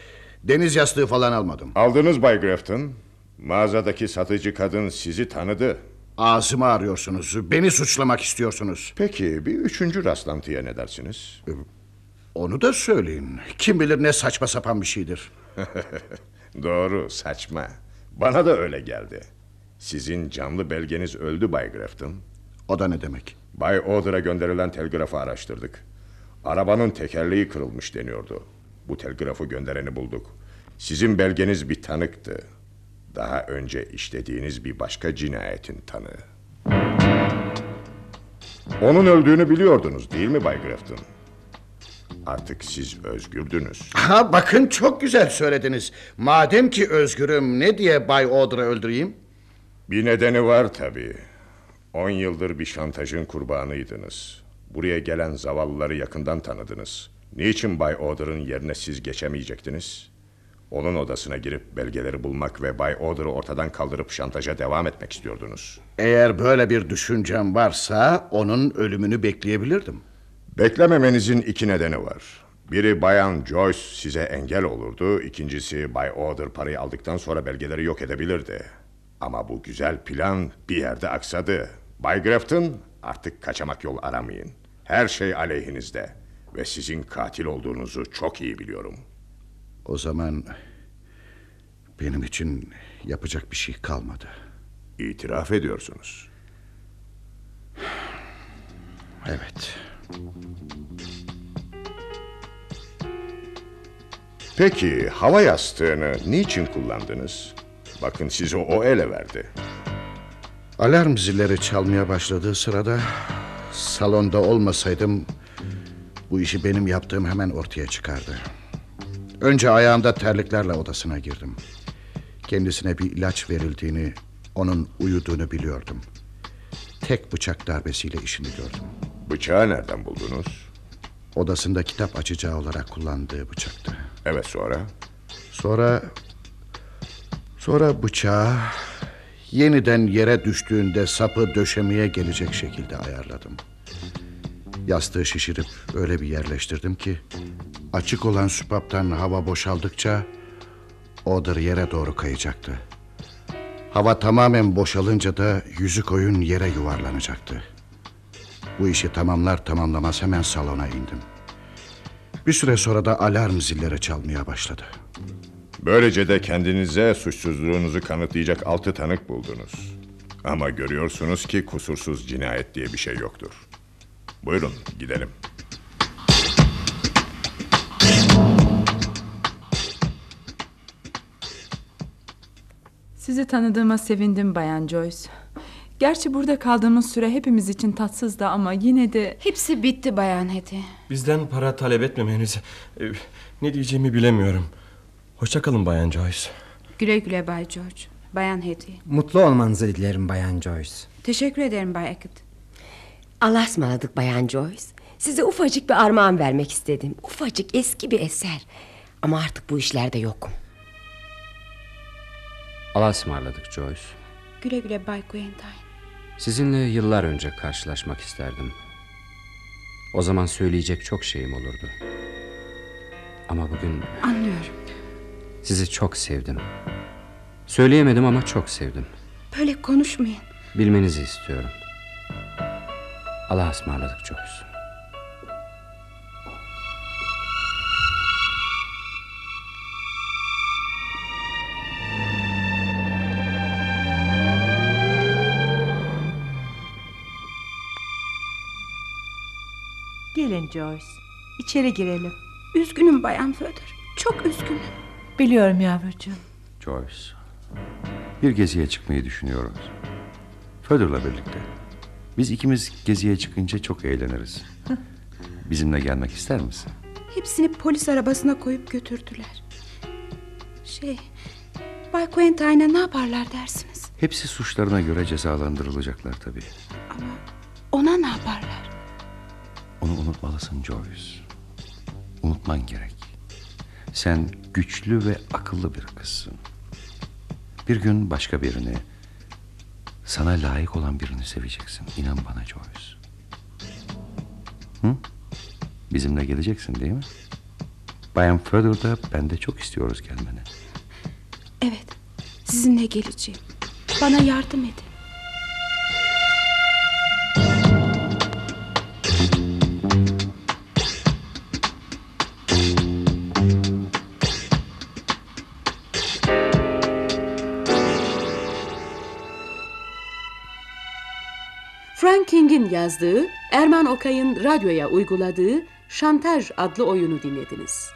Deniz yastığı falan almadım. Aldınız Bay Grafton. Mağazadaki satıcı kadın sizi tanıdı. Ağzımı arıyorsunuz. Beni suçlamak istiyorsunuz. Peki bir üçüncü rastlantıya ne dersiniz? Onu da söyleyin. Kim bilir ne saçma sapan bir şeydir. [LAUGHS] Doğru saçma. Bana da öyle geldi. Sizin canlı belgeniz öldü Bay Grafton. O da ne demek? Bay Oder'a gönderilen telgrafı araştırdık. Arabanın tekerleği kırılmış deniyordu. Bu telgrafı göndereni bulduk. Sizin belgeniz bir tanıktı. Daha önce işlediğiniz bir başka cinayetin tanığı. Onun öldüğünü biliyordunuz değil mi Bay Grafton? Artık siz özgürdünüz. Ha bakın çok güzel söylediniz. Madem ki özgürüm ne diye Bay Audra'yı öldüreyim? Bir nedeni var tabii. On yıldır bir şantajın kurbanıydınız. Buraya gelen zavallıları yakından tanıdınız. Niçin Bay Audra'nın yerine siz geçemeyecektiniz? Onun odasına girip belgeleri bulmak ve Bay Audra'yı ortadan kaldırıp şantaja devam etmek istiyordunuz. Eğer böyle bir düşüncem varsa onun ölümünü bekleyebilirdim. Beklememenizin iki nedeni var. Biri Bayan Joyce size engel olurdu. İkincisi Bay Order parayı aldıktan sonra belgeleri yok edebilirdi. Ama bu güzel plan bir yerde aksadı. Bay Grafton artık kaçamak yol aramayın. Her şey aleyhinizde. Ve sizin katil olduğunuzu çok iyi biliyorum. O zaman benim için yapacak bir şey kalmadı. İtiraf ediyorsunuz. Evet. Peki hava yastığını niçin kullandınız? Bakın sizi o ele verdi. Alarm zilleri çalmaya başladığı sırada salonda olmasaydım bu işi benim yaptığım hemen ortaya çıkardı. Önce ayağımda terliklerle odasına girdim. Kendisine bir ilaç verildiğini, onun uyuduğunu biliyordum. Tek bıçak darbesiyle işini gördüm. Bıçağı nereden buldunuz? Odasında kitap açacağı olarak kullandığı bıçaktı. Evet sonra? Sonra... Sonra bıçağı yeniden yere düştüğünde sapı döşemeye gelecek şekilde ayarladım. Yastığı şişirip öyle bir yerleştirdim ki... ...açık olan süpaptan hava boşaldıkça... ...Odur yere doğru kayacaktı. Hava tamamen boşalınca da yüzük oyun yere yuvarlanacaktı. Bu işi tamamlar tamamlamaz hemen salona indim. Bir süre sonra da alarm zilleri çalmaya başladı. Böylece de kendinize suçsuzluğunuzu kanıtlayacak altı tanık buldunuz. Ama görüyorsunuz ki kusursuz cinayet diye bir şey yoktur. Buyurun gidelim. Sizi tanıdığıma sevindim Bayan Joyce. Gerçi burada kaldığımız süre hepimiz için tatsızdı ama yine de... Hepsi bitti Bayan Hedi. Bizden para talep etmemeniz... e, Ne diyeceğimi bilemiyorum. Hoşçakalın Bayan Joyce. Güle güle Bay George. Bayan Hedi. Mutlu olmanızı dilerim Bayan Joyce. Teşekkür ederim Bay Eckett. Allah'a ısmarladık Bayan Joyce. Size ufacık bir armağan vermek istedim. Ufacık eski bir eser. Ama artık bu işlerde yokum. Allah'a ısmarladık Joyce. Güle güle Bay Quentine. Sizinle yıllar önce karşılaşmak isterdim. O zaman söyleyecek çok şeyim olurdu. Ama bugün Anlıyorum. Sizi çok sevdim. Söyleyemedim ama çok sevdim. Böyle konuşmayın. Bilmenizi istiyorum. Allah'a ısmarladık Joyce. Gelin Joyce. İçeri girelim. Üzgünüm Bayan Föder. Çok üzgünüm. Biliyorum yavrucuğum. Joyce. Bir geziye çıkmayı düşünüyoruz. Föder'la birlikte. Biz ikimiz geziye çıkınca çok eğleniriz. [LAUGHS] Bizimle gelmek ister misin? Hepsini polis arabasına koyup götürdüler. Şey... Bay Quentine'a ne yaparlar dersiniz? Hepsi suçlarına göre cezalandırılacaklar tabii. Ona ne yaparlar? Onu unutmalısın Joyce. Unutman gerek. Sen güçlü ve akıllı bir kızsın. Bir gün başka birini, sana layık olan birini seveceksin. İnan bana Joyce. Hı? Bizimle geleceksin değil mi? Bayan Further'da ben de çok istiyoruz gelmeni. Evet. Sizinle geleceğim. Bana yardım edin. Yazdığı, Erman Okay'ın radyoya uyguladığı Şantaj adlı oyunu dinlediniz.